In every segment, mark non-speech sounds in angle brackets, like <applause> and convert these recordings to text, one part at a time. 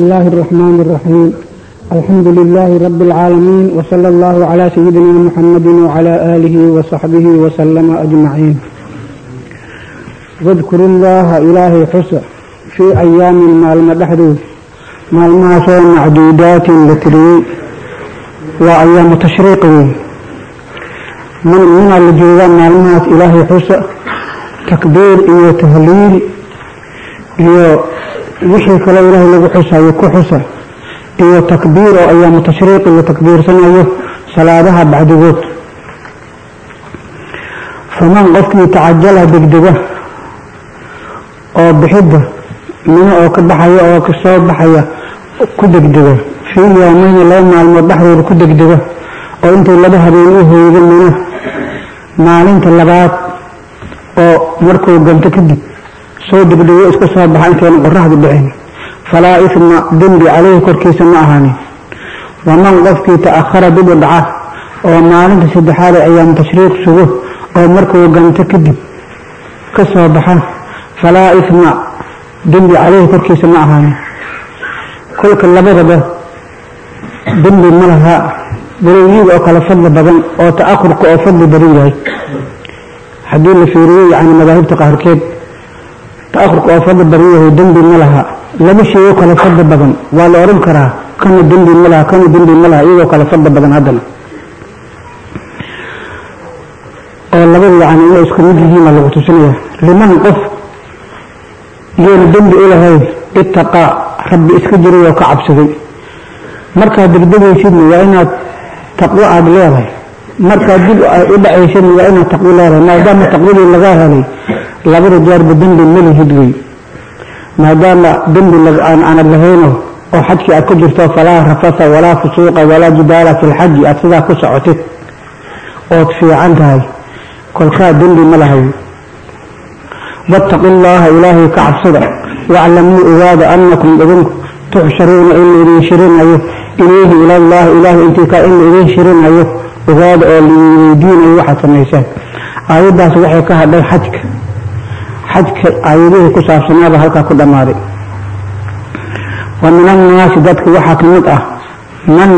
الله الرحمن الرحيم. الحمد لله رب العالمين وصلى الله على سيدنا محمد وعلى آله وصحبه وسلم أجمعين. واذكروا الله إلهي حسى في أيام مالم دحدود مالما سوى معدودات لتري وأيام تشريق. من من الجوغا مالمات إلهي حسى تكبير إيو تهليل إيو وحي كل إله لغو حسا يكو حسا إيو تكبير أيام تشريق إيو تكبير سنة أيوه صلاةها بعد ذوت فمن قفني تعجلها بقدقة أو بحدة من أو كبحية أو كسوة بحية كدقدقة في يومين الله مع المبحر كدقدقة أو أنت اللي ذهب بيقوله يقول منه ما أنت اللي بعد أو مركو قمت كدق soo degdego iska soo baxa intayna qoraxdu dhicin falaa isma dembi caleyhi korkiisa ma ahaanin waman qofkii ta'ahara dib u dhaca oo maalinta saddexaad ee ayaam tashriiq sugo oo markuu ganto kadib ka soo baxa falaa isma dembi caleyhi korkiisa ma ahaanin kolka labadaba dembi ma laha balowyiga oo kale fadli badan oo ta'ahurka oo fadli badan yahay haddii la fiiriyo yani madaahibta qaarkeed ta'ahurka oo fadli badan yahay dembi ma laha. Laba shay oo kale fadli badan waa la odhan karaa kana dembi ma laha kana dembi ma laha iyagoo kale fadli badan haddana. Oo labada yani inay isku mid yihiina lagu tusinaya. Liman qof yoona dembi u lahayn ittaqaa rabbi iska jiray oo ka cabsaday. Markaad degdegaysidna waa inaad taqwo aada leedahay markaad dib u dhacaysidna waa inaad taqwo leedahay maadaama taqwadii lagaa helay labada jaarba dembi malihid wey maadaama dembi aanad lahayno oo xajkii aad ku jirto falaa rafasa walaa fusuuqa walaa jidaala fi lxaji aad sidaa ku socotid ood fiican tahay. Kolkaa dembi ma lahay wattaqu llaha ilaahay ka cabsada waclamuu ogaada anakum idinku tuxsharuuna in laidin shirinayo. Ilayhi ilallahi ilaahay intii ka in laidin shirinayo ogaada oo laweydiinayo waxaad samaysaan aayaddaas waxay ka hadhay xajka. Xajka aayadihii ku saabsanaaba halkaa ku dhammaaday. Wa min annaasi dadka waxaa ka mid ah man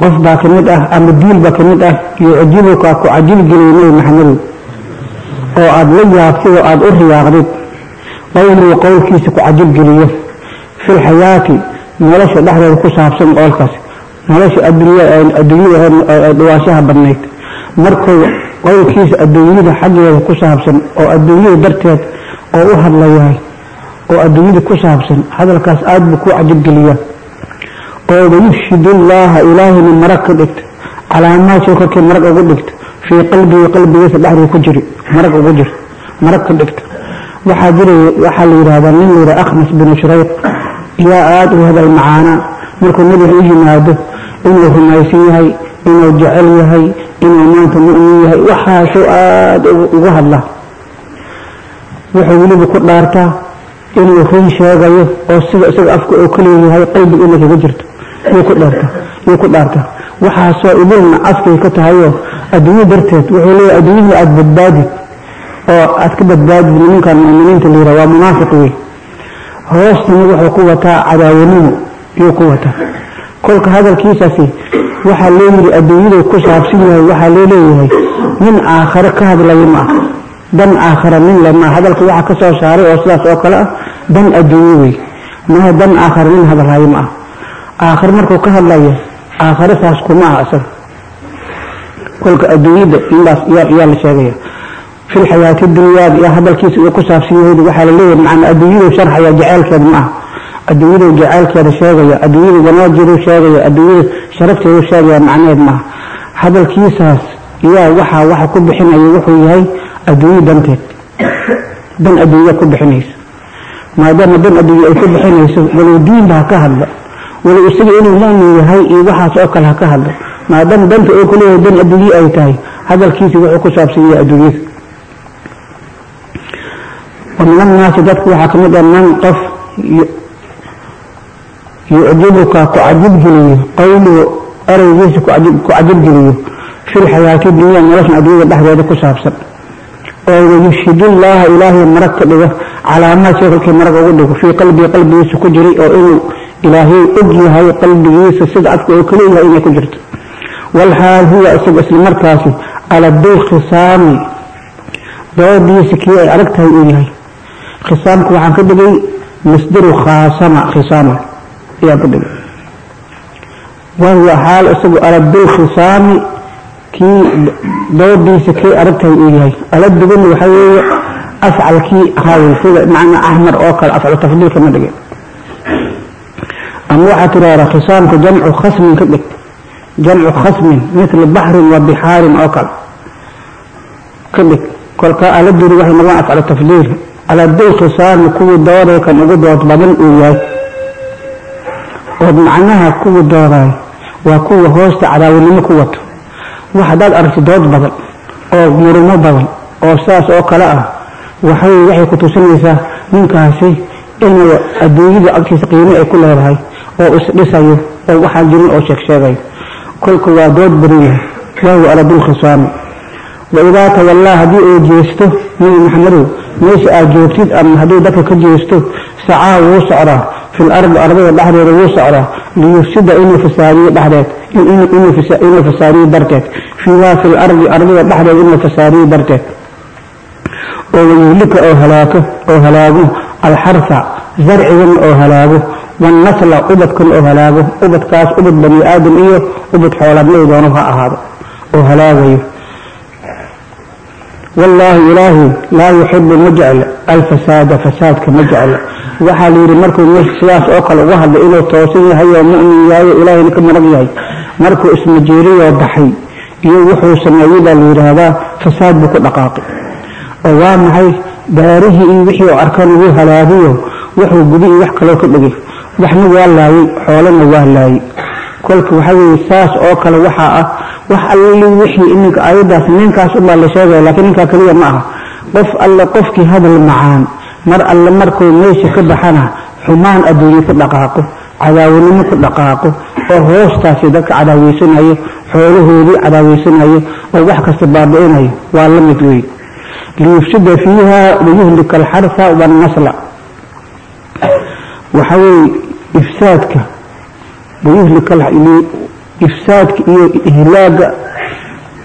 qof baa ka mid ah ama diilbaa ka mid ah yucjibuka ku cajilgeliya nebi maxamedow oo aada la yaabtid oo aada u riyaaqdid qowluu qowlkiisa ku cajilgeliyo fi lxayaati nolosha dhexdeeda ku saabsan qowlkaas nolosha adduunyada badnayd. Markuu qowlkiisa adduunyada xaggeeda ku saabsan oo adduunyada darteed oo u hadlayahay oo adduunyada ku saabsan hadalkaas aada buu ku cajabgeliyaa oo wayufshidu llaaha ilaahayna marag ka dhigto calaamaadka korkii marag ugu dhigto fii qalbihi qalbigiisa dhexduu ku jiri marag ugu jir marag ka dhigto waxaa jira waxaa la yidhahdaa nin la akhnas binu shurayq yaa aada u hadal macaana markuu nabiga u yimaado inuu rumaysan yahay inuu jecel yahay inuu maanta mu'min yahay waxaasuu aada ugu hadlaa wuxuu weliba ku dhaartaa inuu run sheegayo oo sida isaga afka oo kaleeyahay qalbiga inay kaga jirto. Yuu ku dhaartaa yuu ku dhaartaa. Waxaasoo idilna afkay ka tahayoo adduunyo darteed wuxuu leeyahay adduunyada aada badbaadid oo aad ka badbaadid nimankan mu'miniinta la yidhaha waa munaafiq wey hoostana wuxuu ku wataa cadaawanimo yuu ku wataa kolka hadalkiisaasi waxaa loo yidhi adduunyadu ku saabsan yahay waxaa loo leeyahay nin aakhare ka hadlaya ma dan aakhare nin le maa hadalka waxaa ka soo saaray oo sidaas oo kale ah dan adduunyo wey maha dan aakhare nin hadalhayo ma aakhare markuu ka hadlayo aakhare saas kuma ah isaga kolka adduunyada indaas yaa la sheegaya. Fi lxayaati iyo hadalkiisa uu ku saabsan yahay waxaa la leeyahay macana adduunyadu sharxaya jaceylkeeda ma adduunyadu jaceylkeeda sheegaya adduunyada wanaajeedu sheegaya adduunyada sharafteedu sheegaya macnaheed maaha. Hadalkiisaas yaa waxaa waxa ku bixinaya wuxuu yahay adduunyo danteed. Dan adduunya ku bixinaysa maadaama dan adduunya ay ku bixinayso walow diinba ha ka hadla. Walow isaga inuu mu'min yahay iyo waxaas oo kale ha ka hadlo maadaama danta oo kuleeyahay dan adduunye ay tahay hadalkiisa wuxuu ku saabsan yahay adduunyada. Wa min annaasi dadku waxaa ka mid ah man qof yucjibuka ku cajibgeliyo qowluhu ereygiisa ku cajibgeliyo fi lxayaati dunya noloshan adduunyada dhexdeeda ku saabsan oo wayushhid llaaha ilaahay marag ka dhigo calaamaad sheekalkii marag ugu dhigo fii qalbii qalbigiisa ku jiray oo inuu ilaahay og yahay qalbigiisa sida afka oo kale yahay inay ku jirto walxaal huwa isaga isla markaasi aladul khisaami doodiisa kii ay adag tahay uu yahay khisaamku waxaan ka dhigay masdaru khaasama khisaama ayaan ka dhigay. Wahuwa xaal isagu aladul khisaami kii doodiisa kii adag tahay uu yahay. Aladuguna waxaa weeye afcalkii ahaawey sida macnaa axmar oo kale afcalu tafdiil kama dhigin ama waxaa tiraahdaa khisaamka jamcu khasmin ka dhig jamcu khasmin mithla baxrin wa bixaarin oo kale ka dhig kolkaa aladuri waxay noqon afcalu tafdiil. Aladul khisaami kuwii dooday kan ugu dood badan uu yahay ood macnaha kuwii dooday waa kuwa hoosta cadaawanimo ku wato. Wax haddaad aragti dood badan oo murumo badan oo saas oo kale ah waxay waxay ku tusinaysaa ninkaasi inuu adduunyada agtiisa qiimo ay ku leedahay oo isdhisayo oo waxaan jirin oo sheeg sheegayo kolka waa dood badan yahay. Wahuwa aladul khisaami waidaa tawallaa haddii uu jeesto nabi maxamedow meesha aad joogtid ama hadduu dadka ka jeesto sacaa wuu socdaa fil ardi ardada dhexdeeda wuu socdaa liyufsida inuu fasaadiyo dhexdeed inuu fasaadiyo darteed fiihaa fil ardi ardada dhexdeeda inuu fasaadiyo darteed oo wayuhlika oo halaago oo halaago alxarfa zarcigan oo halaago wanasla ubadkan oo halaago ubadkaas ubad bani aadam iyo ubad xoolaadnay doono ha ahaado oo halaagayo wallaahi ilaahi laa yuxibu ma jecla alfasaada fasaadka ma jecla waxaa layidhi markuu meesha sidaas oo kale uga hadlay inuu toosan yahay oo mu'min yahay oo ilaahayna ka marag yahay markuu ismajeeriyoo baxay iyo wuxuu sameeyey baa la yidhaahdaa fasaad buu ku dhaqaaqay oo waa maxay daarihii iyo wixii oo arkan wuu halaagiyo wuxuu gubi iyo wax kaloo ka dhigay waxna waa laayay xoolana waa laayay kolka waxaa weeye saas oo kale waxaa ah wax alli wixii iminka ayadaas ninkaas ubaa la sheegaya laakiin ninkaa keliya ma aha qof alle qofkii hadal macaan mar alle markuu meesha ka baxana xumaan adduunye ku dhaqaaqo cadaawanimo ku dhaqaaqo oo hoostaasi dadka cadaaweysanayo xoolahoodii cadaaweysanayo oo wax kasta baabi'inayo waa la mid wey liyufsida fiiha wayuhlika alxarfa wannasla waxaa weeye ifsaadka wayuhlika ifsaadka iyo ihlaaga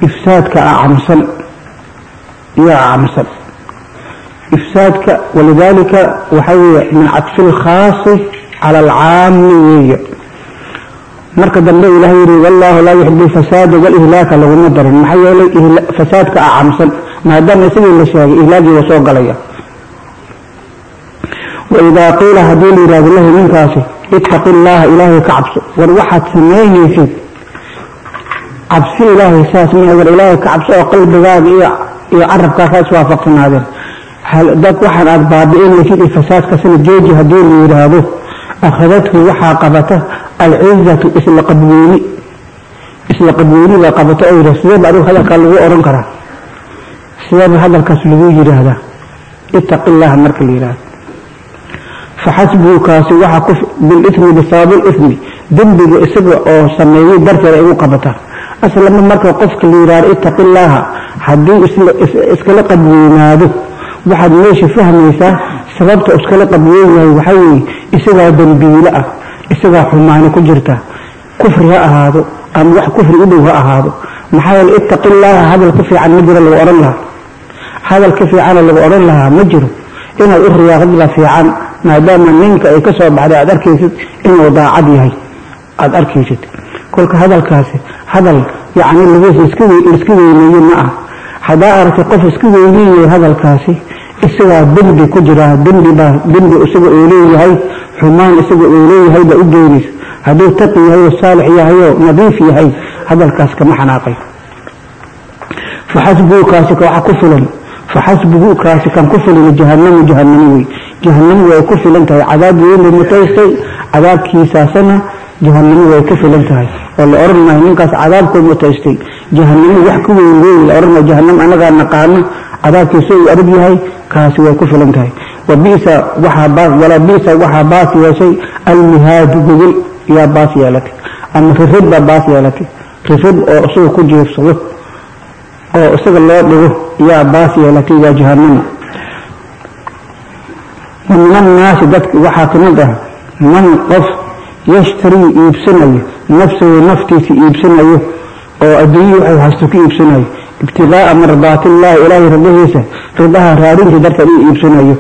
ifsaadka acamsan iyo acamsan ifsaadka walidaalika waxaa weeye min cadfi lkhaasi cala alcaami weeye marka dambe ilahay yihi wallahu laa yuxibu lfasaada walihlaaka laguma darin maxaa yeelay fasaadka acamsan maadaama isagii la sheegay ihlaagii waa soo galaya waidaa qiila haddii la yihahdo lahu ninkaasi ittaqi llaha ilaahay ka cabso war waxaad samaynaysid cabsi ilaahay saas ma war ilaahay ka cabso oo qalbigaaga iyo iyo carabkaaga iswaafaqsanaadeen dad waxaan aad baabi'inaysid iyo fasaadkasina jooji haddii la yidhaahdo akhadathu waxaa qabata alcizatu isla qabweyni isla qabweyni baa qabato oo yidhah sideeba adigu hadalkaa lagu odhan karaa. Sideeba hadalkaas lagu yidhaahdaa ittaqi llaha marka la yidhahdo faxasbuhu kaasi waxaa ku bilithmi bisabab lithmi dembiga isaga oo sameeyey darteeda igu qabataa. Aslama marka qofka la yidhahdo ittaqi llaaha haddii iskala qabweynaado waxaad meesha fahmaysaa sababta iskala qabweyn yahay waxaa weeye isagaa dembiile ah isagaa xumaani ku jirta kufri ha ahaado ama wax kufri u dhow ha ahaado maxaa yeele ittaqi llaaha hadal ka fiican ma jiro lagu odhan lahaa hadal ka fiicana lagu odhan lahaa ma jiro inaad u riyaaqdila fiican maadaama ninka ay ka soo baxday aad arkaysid inuu daacad yahay aada arkaysid kolka hadalkaasi hadal yacni laiska weyneeye ma ah haddaa aragtay qof iska weyneeyay hadalkaasi isagaa dembi ku jiraa dembibaa dembi isaga uu leeyahay xumaan isaga uu leeyahay baa u geynaysa hadduu taqi yahay oo saalix yahay oo nadiif yahay hadalkaas kama xanaaqay. Faxasbuhu kaasi waxa ku filan. Faxasbuhu kaasi kan ku filan jahanamu jahanamo wey jahanamo way ku filan tahay cadaab weyn bay mutaystay cadaabkiisaasana jahanamo way ku filan tahay. Oo la oran maayo ninkaas cadaabkoo mutaystay. Jahanamo wax ku weyn weyn la oran maayo jahanamo anagaa naqaano cadaabkiisa uu adag yahay kaasi way ku filan tahay. Walaa bisa waxaa baas yeeshay almihaadu gogol yaa baas yeelatay ama rirrid baa baas yeelatay rirrid oo isaga ku jiifsado oo isaga loo dhigo yaa baas yeelatay waa jahanamo wa min annaasi dadka waxaa ka mid ah man qof yashtarii iibsanayo nafsahu naftiisa iibsanayo oo adduunyii waxay haysto ku iibsanayo ibtiqaa'a mardaatillaahi ilaahay ridahiisa ridaha raarintii darteed uu iibsanayo.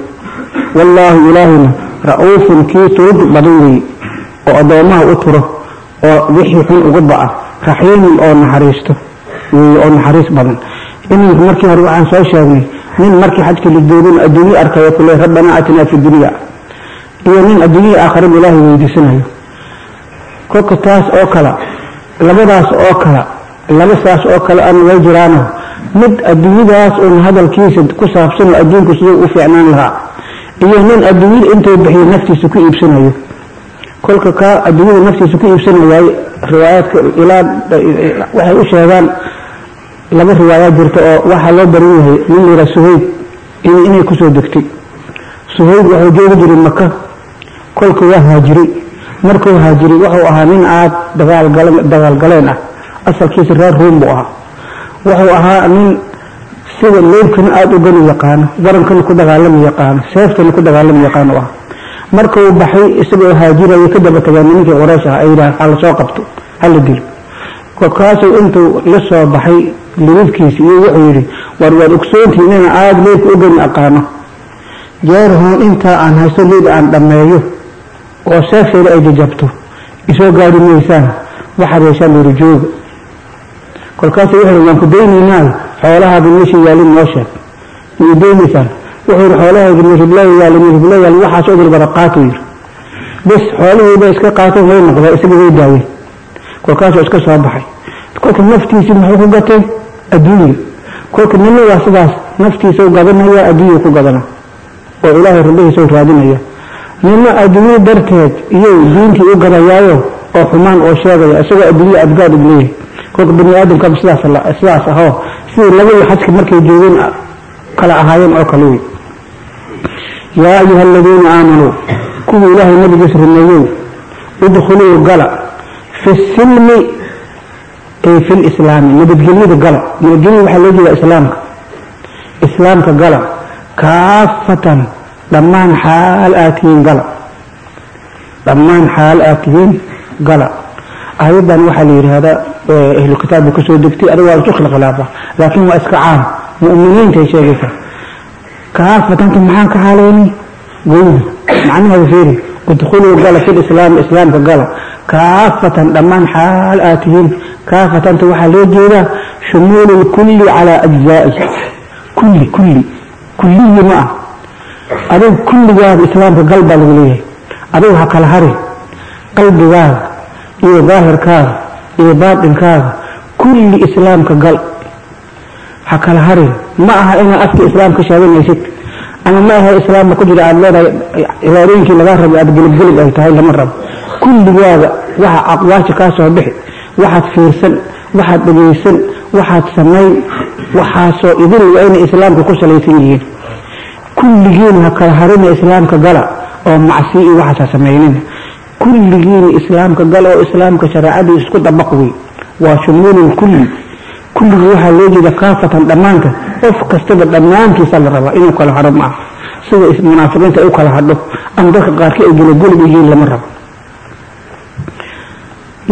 Wallaahu ilaahina ra'uufun kii turud badan weeye oo addoommaha u turo oo wixii xun uga ba'a raxiimun oo naxariisto weeye oo naxariis badan. Iminka markii hore waxaan soo sheegnay nin markii xajka la joogin adduunye arkayo kule rabbanaa atinaa fi dunya. Iyo nin adduunyada aakhirada ilaahay weydiisanayo. Kolka taas oo kale labadaas oo kale laba saas oo kale ana way jiraano mid adduunyadaas uun hadalkiisa ku saabsan oo adduunku siduu u fiicnaan lahaa iyo nin adduunyada intuu bixiyo naftiisa ku iibsanayo. Kolka kaa adduunyada naftiisa ku iibsanayay riwaayaadka ilaa waxay u sheegaan laba riwaayaad jirta oo waxaa loo baran yahay nin layidhaha suhayb inay ku soo degtay. Suhayb wuxuu joogi jiray maka kolka waa haajiray. Markuu haajiray wuxuu ahaa nin aad dagaalgaleen ah asalkiisa reer ruum buu ahaa. Wuxuu ahaa nin sida leebkana aada u gani yaqaano warankana ku dagaalami yaqaano seeftana ku dagaalami yaqaano ahaa. Markuu baxay isagoo haajirayo ka daba tageen nimankii qoraysh ah ay yidhahan hala soo qabto hala dilo. Kolkaasuu intuu la soo baxay lirifkiisa iyo wuxuu yidhi war waad ogsoontii inaan aada leebka u aqaano jeerhoon intaa aan haysto leeb aan dhammeeyo oo seefteeda ay jajabto isoo gaari maysaan waxaad yeeshaan layidhi jooga kolkaasuu wuxuu waan ku daynaynaa xoolahaada meesha yaalin noo sheeg. Miyay daynaysaan wuxuu yidhi xoolahayda meeshiblaa yaali meeshiblaa yaali waxaas odil bada qaato yidhi. Bes xoolahayda iska qaato way noqdaa isaga way daayeen. Kolkaasuu iska soo baxay. Kolka naftiisi muxuu ku gatay? Adduunya kolka nina waa sidaas naftiisau gadanaya adduunya ku gadana. Oo ilaahay rabbihiisau raadinaya. Nina adduunyo darteed iyou diintii u gadayaayo oo xumaan oo sheegaya isagoo adduunya adgaad ug kolka bani aadamkaba sidaas sidaas ahoo sidii labadii xajka markay joogeen kala ahaayeen oo kale wey yaa ayuha aladiina aamanuu kuwii ilaahay nabigiis rumeeyow idkhuluu gala fi silmi ay fi lislaami nabadgelyada gala. Nabadgelyada waxaa loo jeedaa islaamka. Islaamka gala kaafatan dhammaan xaal aad tihiin gala. Dhammaan xaal aad tihiin gala. Ayadan waxaa la yidhaahdaa ahlu kitaabka ka soo degtay adiga waa isu khilkhilaafa laakiin waa iska caam mu'miniintay sheegaysaa kaafatanta maxaan ka xaaleynay goyda macnaheeda fiiri udkhuluu gala fi lislaami islaamka gala kaafatan dhammaan xaal aad tihiin kaafatanta waxaa loo jeedaa shumuulu lkulli calaa ajzaa'i kulli kulli kulliyi ma ah adiga kulligaada islaamka gal baa lagu leeyahay adigu ha kala hari qalbigaada iyo baatinkaada kulli islaamka gal. Ha kala harin ma aha inaad afka islaamka sheeganaysid ama ma aha islaamka ku jira aada leedahay cibaadooyinkii lagaa rabay aada gelibgelib ay tahay lama rabo. Kulligaada waxa aqwaasha kaa soo bixi waxaad fiirsan waxaad dhegaysan waxaad samayn waxaasoo idin waa inay islaamka ku salaysan yihiin. Kulligiina ha kala harina islaamka gala oo macsi iyo waxaas ha samaynina kulligiina islaamka gala oo islaamka shareecadii isku dabaq wey waa shumuulul kulli. Kulligii waxaa loo jeeda kaafatan dhammaanka. Qof kastaba dhammaantiisa la rabaa inuu kala haro maaha sida munaafiqiinta u kala hadho ama dadka qaarkii ay gelagulib yihiin lama rabo.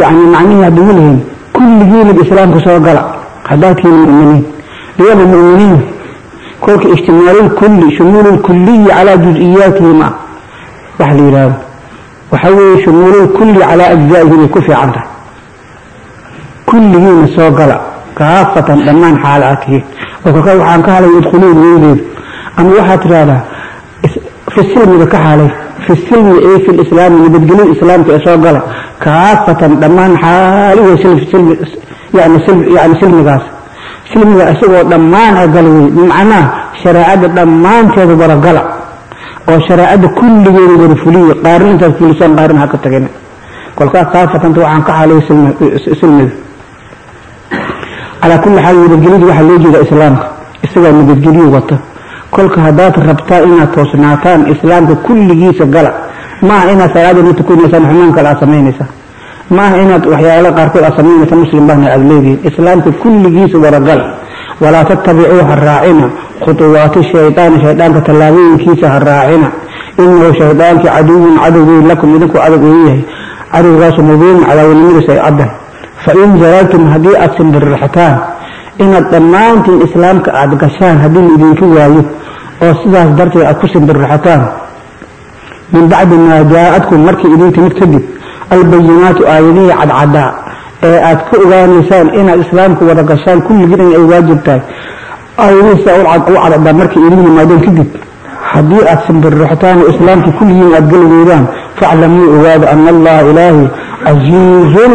Yacni macnihii hadduu leeyihiin kulligiinaba islaamka soo gala haddaad tihiin mu'miniin. Liyaba mu'miniin kolka ijtimaalu lkulli shumuulu lkuliyi calaa juz-iyaatihi ma wax la yidhaahdo waxaa weeye shumuulu lkulli calaa ajzaa'ihi bay ku fiican tahay. Kulligiina soo gala kaafatan dhammaan xaal aad tihiin. Oo kolkaa waxaan ka halay idkhuluun weydeedu ama waxaad tidhaahdaa fi silmiga ka xaalay fi silmi ee fi lislaami nabadgelyo islaamka ee soo gala kaafatan dhammaan xaalihi yani silmigaas. Silmiga isagoo dhammaan a gala wey bimacnaa shareecadda dhammaanteeda waragala وشرائد كل يوم فلية قارنة في لسان هكا تغيني قال قافة تنتو عن كحالي سلمي على كل حال يبدجليد وحال يجيز إسلام إسلام يبدجليه وطا كل كهدات ربطائنا توسناتان إسلام كل جيس قلع ما إنا سعادة نتكون نسان حمانك العصمينيسا ما إنا وحيا على قارتو العصمينيسا مسلم بحني عزليدي إسلام كل جيس ورقل tattabicuu ha raacina khutuwaati shaydaani shaydaanka tallaabooyinkiisa ha raacina inahu shaydaankii caduwun cadowgey lakum idinku adag uu yahay cadowgaasu mubiin cadaawanimadiisa ay caddahay fain jalaltum haddii aada simbiriraxataan inaad dhammaantiin islaamka aada gashaan haddii la idinka waayo oo sidaas darteed aada ku simbiriraxataan min bacdi maa jaa-adkum markii ee aad ka ogaanaysaan inaad islaamka wada gashaan kulligiin in ay waajib tahay. Aayadihiisa u cadcadaa markay idin yimaadeen kadib haddii aad simbiriraxtaan oo islaamka kulligiin aada geli weydaan faclamuu ogaada ana allaha ilaahi casiizun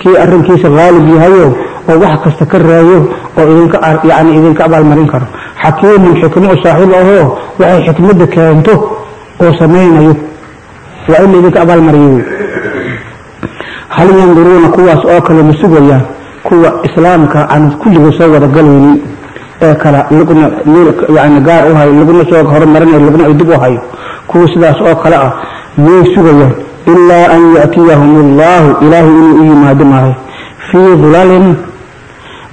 kii arrinkiisa haalib yahayo oo wax kasta ka raayo oo idinka yani idinka abaalmarin karo. Xakiimun xikmo saaxiib ahoo waxay xikmadda keento oo samaynayo. Waa in la idinka abaalmariyo hal yanduruuna kuwaas oo kale ma sugayaan kuwa islaamka aan kulliga soo wada galaynin ee kala laguna yani gaar u hayo laguna soo horumarinayo laguna dib u hayo kuwa sidaas oo kale ah miyay sugayaan ilaa an ya'tiyahum allahu ilaahay inuu u yimaado maayo fii dulalin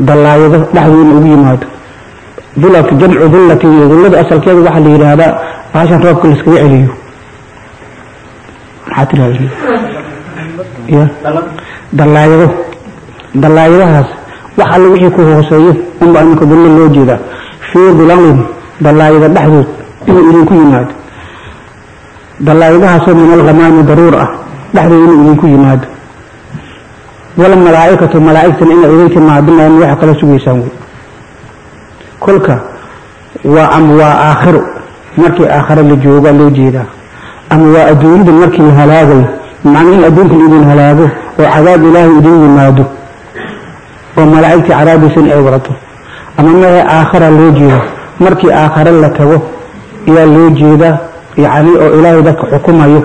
dallaayado dhexdii inuu ugu yimaado. Dulalka jamcu dullatin iyo dullada asalkeeda waxaa la yidhaahdaa baashan roobka laiskaga celiyo. Maxaa tirahda ya dallaayado dallaayadahaas wax alle wixii ku hooseeyo unba iminka dullo loo jeedaa. Fii dulalin dallaayado dhexdood inuu idinku yimaado. Dallaayadahaasoo min alkhamaami daruur ah dhexdeeda inuu idinku yimaado. Wala malaa'ikatu malaa'igtana inay idin timaado maan waxa kala sugaysaan wey. Kolka waa ama waa aakhiro markii aakhiro la jooga loo jeedaa. Ama waa adduunyada markii la halaagayo macnaa in adduunka la idin halaago oo cadaab ilaahay idin yimaado oo malaa'igtii cadaabaysan ay wadato. Ama mahe aakhira loo jeeda markii aakhiro la tago ayaa loo jeedaa yacni oo ilaahay dadka xukumayo.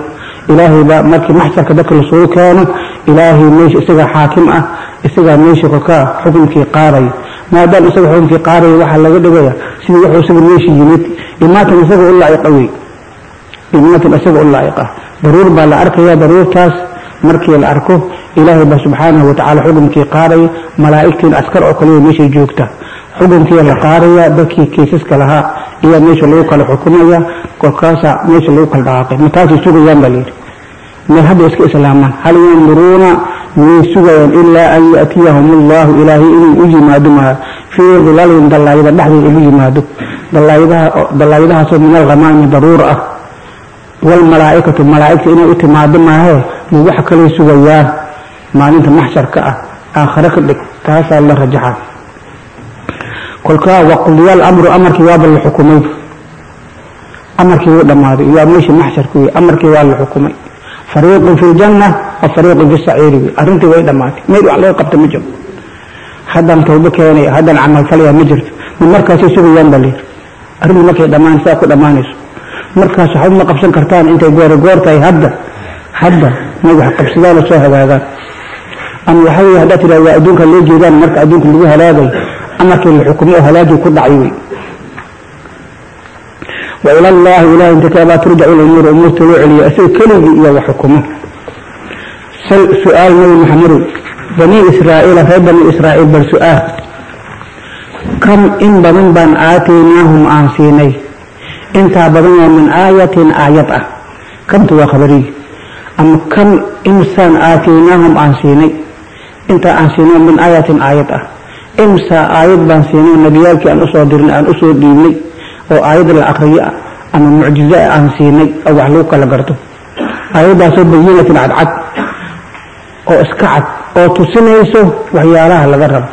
Ilaahay baa markii maxsarka dadka la soo keeno ilaahay meesha isagaa xaakim ah isagaa meesha kolkaa xukunkii qaadayo maadaama isaga xukunkii qaadayo waxaa laga dhigaya sidii wuxuu isaga meesha yimid. Imaatan isaga u laa'iqa إنما تلسق اللائقة. ضرور با لأركي ضرور تاس مركي الأركو إلهي سبحانه وتعالى حكم كي قاري. ملائكة أسكر أقلي ميشي جوكتا. حكم كي القارية بكي كيسسك لها إيا ميشي اللوك الحكومية كوكاسا ميشي اللوك الباقي. متاسي سوق ينبليل من هذا إسلاما. هل ينظرون من ميسوغين إلا أن يأتيهم الله إلهي إلي إجي ما دمها. في ظلال دلائبا دحلي إلي ما دم. دلائبا دلائبا سوى من الغمان ضرورة. Waalmalaa'ikatu malaa'igta inay u timaado maahee ma wax kalay sugayaan maalinta maxsharka ah aakhare ka dhig taasaa la rajaxa kolkaa waqdiyaal amru amarkii waaba la xukumay amarkii wuu dhammaaday waa meesha maxsharka wey amarkii waa la xukumay fariiqun fi ljanna wa fariiqun fi saciiri wey arrintii way dhammaatay meel wax laga qabta ma jiro haddaan tawbo keenaya haddaan camal falaya ma jirto ma markaasay sugayaan baa layidhi arrintii markay dhammaan ku dhammaanayso مركز حوما قبسن كرتان انت قوار قوارتاي هدى هدى نوح قبسنان صوح هذا أن يحوي هدات إلى أدونك اللي جيدان مركز أدونك اللي هلاقي أمك الحكومي هلاقي كل عيوي وإلى الله إلى أن تتابع ترجع إلى أمور أمور تروع لي أسوي كل إلى سؤال سؤال من المحمر بني إسرائيل في بني إسرائيل بالسؤال كم إن بمن بان آتيناهم آنسيني intaa badan oo min aayatin aayad ah. Kamtu waa khabarigi ama kam imsaan aataynaahum aan siinay? Intaa aan siinay min aayatin aayad ah. Imsa aayad baan siinay nabiyaalkii aan u soo dirnay aan u soo dhiibnay oo aayad la aqriyo ama mucjizo aan siinay oo wax lagu kala garto. Aayaddaasoo bayinatin cadcad oo iska cad oo tusinayso waxyaalaha laga rabo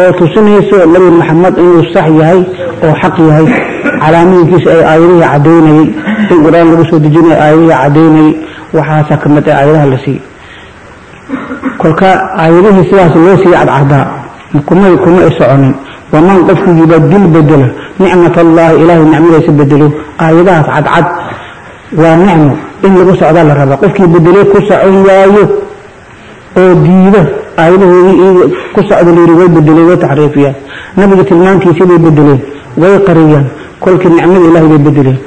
oo tusinayso nebi maxamed inuu sax yahay oo xaq yahay calaamooyinkiisa ay aayadihii cadaynayay in qur'aan lagu soo dejinaya aayadihii cadaynayay waxaasaa ka mid ah aayadaha la siiyey kolka aayadihii sidaas loo siiyey cadcadaa kumay kuma ay soconin. Waman qofku yubadil bedela nicmat allahi ilaahay nicmadiisa bedelo aayadahaas cadcad waa nicmo. In lagu socdaa la rabaa qofkii bedelay ku socon waayo oo diida aayadahoodii ku socda layidhi way bedeleen way taxriifiyaan. Nabiga tilmaantiisii bay bedeleen way qariyaan kolkii nicmada ilahay bay bedeleen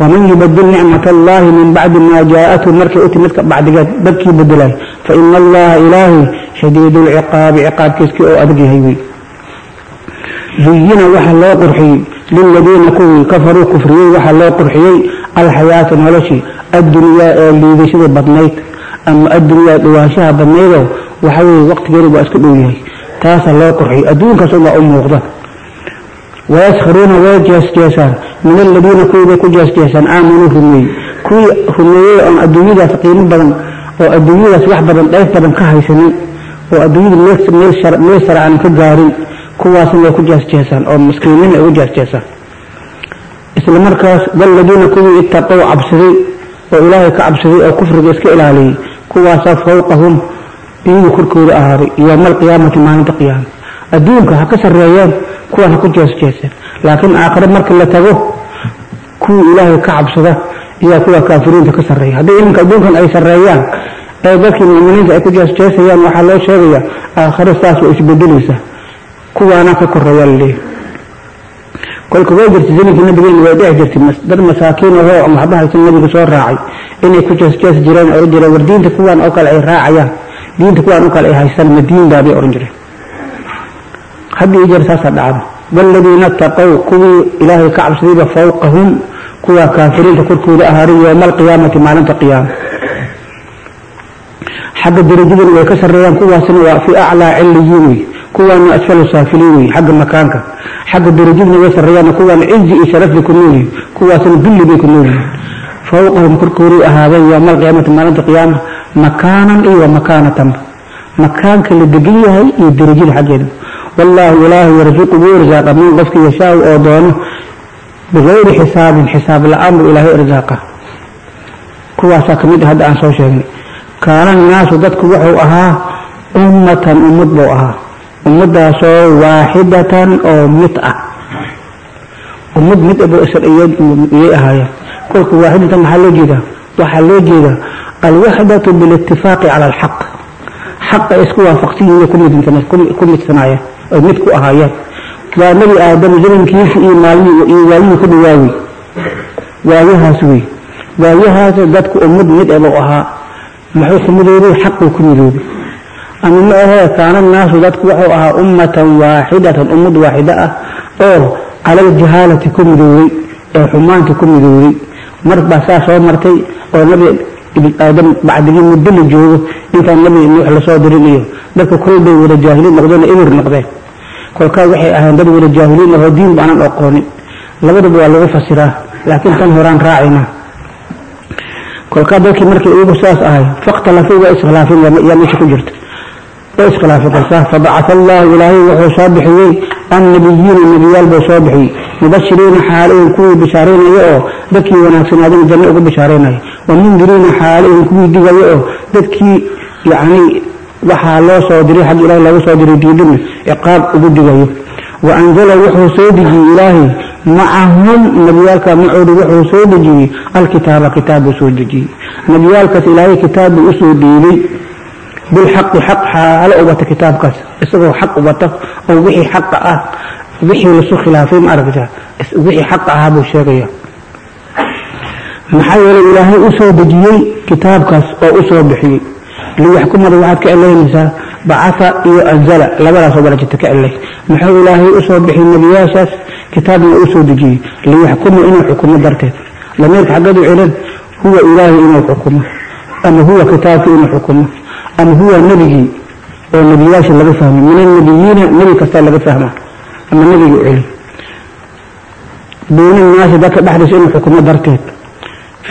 waman yubadil nicmat allahi min bacdi maa jaa-athu markay u timid bacdigeed dadkii bedelay fa ina allaha ilaahay shadiidu lciqaabi ciqaabkiiskii oo adag yahay wey zuyina waxaa loo qurxiyey liladiina kuwii kafaruu kufriyey waxaa loo qurxiyey alxayaata noloshii addunyaa ee liidashada badnayd ama addunyaa dhawaanshaha badnaydoo waxa weeye waqtigeedu waa iska dhow yahay taasaa loo qurxiy adduunkaas unbaa u muuqda wayaskharuuna way jeesjeesaan min aladiina kuwii bay ku jeesjeesaan aamanuu rumeeyey kuwii rumeeyey oon adduunyadaas qiimo badan oo adduunyadaas wax badan dhayf badan ka haysanin oo adduunyada meel sare aan ka gaarin kuwaasna way ku jeesjeesaan oo maskiiniin ay ugu jeesjeesaan isla markaas waladiina kuwii ittaqow cabsaday oo ilaahay ka cabsaday oo kufriga iska ilaaliyey kuwaasaa fawqahum iyagu korkooda ahaaday yowma alqiyaamati maalinta qiyaama adduunka ha ka sarreeyeen kuwaan ha ku jeesjeeseen. Laakiin aakhire marka la tago kuwii ilaahay ka cabsada iyaa kuwa kaafiriinta ka sarreeya. Haddii iminka adduunkan ay sarreeyaan ee dadkii muuminiinta ay ku jeesjeesayaan waxaa loo sheegayaa aakhire saas way isbedelaysaa kuwaana ka koreeyaa laleeyahy kolka way jirtay zamankii nabigeena way dhici jirtay dad masaakiin ahoo waxba haysan nabiga soo raacay inay ku jeesjees jireen oran jireen war diinta kuwaan oo kale ay raacayaan diinta kuwaan oo kale ay haystaan ma diindaa bay oran jireen hadda iyo jeer saasaa dhacda waaladiina taqow kuwii ilaahay ka cabsadayba fawqahum kuwa kaafiriinta korkooda ahaaday yowma alqiyaamati maalinta qiyaama xagga darajaduna way ka sarreeyaan kuwaasna waa fii aclaa ciliyiin wey kuwaana asfalu saafiliin wey xagga makaanka. Xagga darajaduna way sarreeyaan kuwaana cizi iyo sharaf bay ku noolyihin kuwaasna dulli bay ku noolyihin fawqahum korkooday ahaaday yowma alqiyaamati maalinta qiyaama makaanan iyo makaanatanba makaanka la degan yahay iyo darajada xaggeeda wallaahu ilaahu yarsuqu wuu irsaaqa min qofki yashaau oo doono bigayri xisaabin xisaab la'aan buu ilaahay irsaaqa kuwaasaa ka mid ah hadda aan soo sheegnay kaana naasu dadku wuxuu ahaa ummatan ummad buu ahaa ummadaasoo waaxidatan oo mid ah ummad mid iyay ahaayeen kolka waaxidatan maxaa loo jeedaa waxaa loo jeedaa alwaxdatu bilitifaaqi cala alxaq xaqa oy mid ku ahaayeen waa nebi aadam zamankiisa iyo maalmihii iyo waayihii ku dhawaawey waayahaas wey. Waayahaas dadku ummad mid ebuu ahaa. Muxuu ku midoobay? Xaquu ku midoobay. Ama ma ahee kaana naasu dadku wuxuu ahaa ummatan waaxidatan ummad waaxida ah oo cala aljahaalati ku midoobay ee xumaanta ku midoobay. Mar baa saa soo martay oo nabi aadam bacdigii muddo la joogo. Intaan nabi nuux la soo dirin iyo dadka kolbay wada jaahiliin noqdeen ibir noqdeen kolkaa waxay ahayn dad wada jaahiliin ahoo diin baanan aqoonin. Labadaba waa lagu fasiraa laakiin tan horaan raacayna. Kolkaa dadkii markii iyagu saas ahay fakhtalafuu waa iskhilaafeen yaa meesha ku jirta. Waa iskhilaafay kolkaa fabacata allahu ilaahay wuxuu soo bixiyey annabiyiina nebiyaal buu soo bixiyey. Mubashiriina xaalahin kuwii bishaaraynaya oo dadkii wanaagsanaadeen janno ugu bishaaraynaya wamundiriina xaalahin kuwii digaya oo dadkii yacni waxaa loo soo diray xag ilahi looga soo diray diidina ciqaab ugu digayo wa anzala wuxuu soo dejiyey ilaahay macahum nebiyaalka macooda wuxuu soo dejiyey alkitaaba kitaab buu soo dejiyey nebiyaalkaas ilaahay kitaab buu u soo dhiibay bilxaqi xaq xaalo u wata kitaabkaas isagoo xaq u wata oo wixii xaqa ah wixii lasu khilaafay ma aragta wixii xaqa ahaa buu sheegaya maxaa yeelay ilaahay u soo dejiyey kitaabkaas oo u soo bixiyey liyaxkumada waxaad ka eleynaysaa bacatha iyo anzala labadaasoo wala jirta ka eley muxuu ilaahay u soo bixiyey nebiyaashaas kitaabna u soo dejiyey liyaxkuma inuu xukumo darteed lamiirka xaggadu celin huwa ilaahay inuu xukumo ama huwa kitaabka inuu xukumo ama huwa nebigii oo nebiyaasha laga fahmay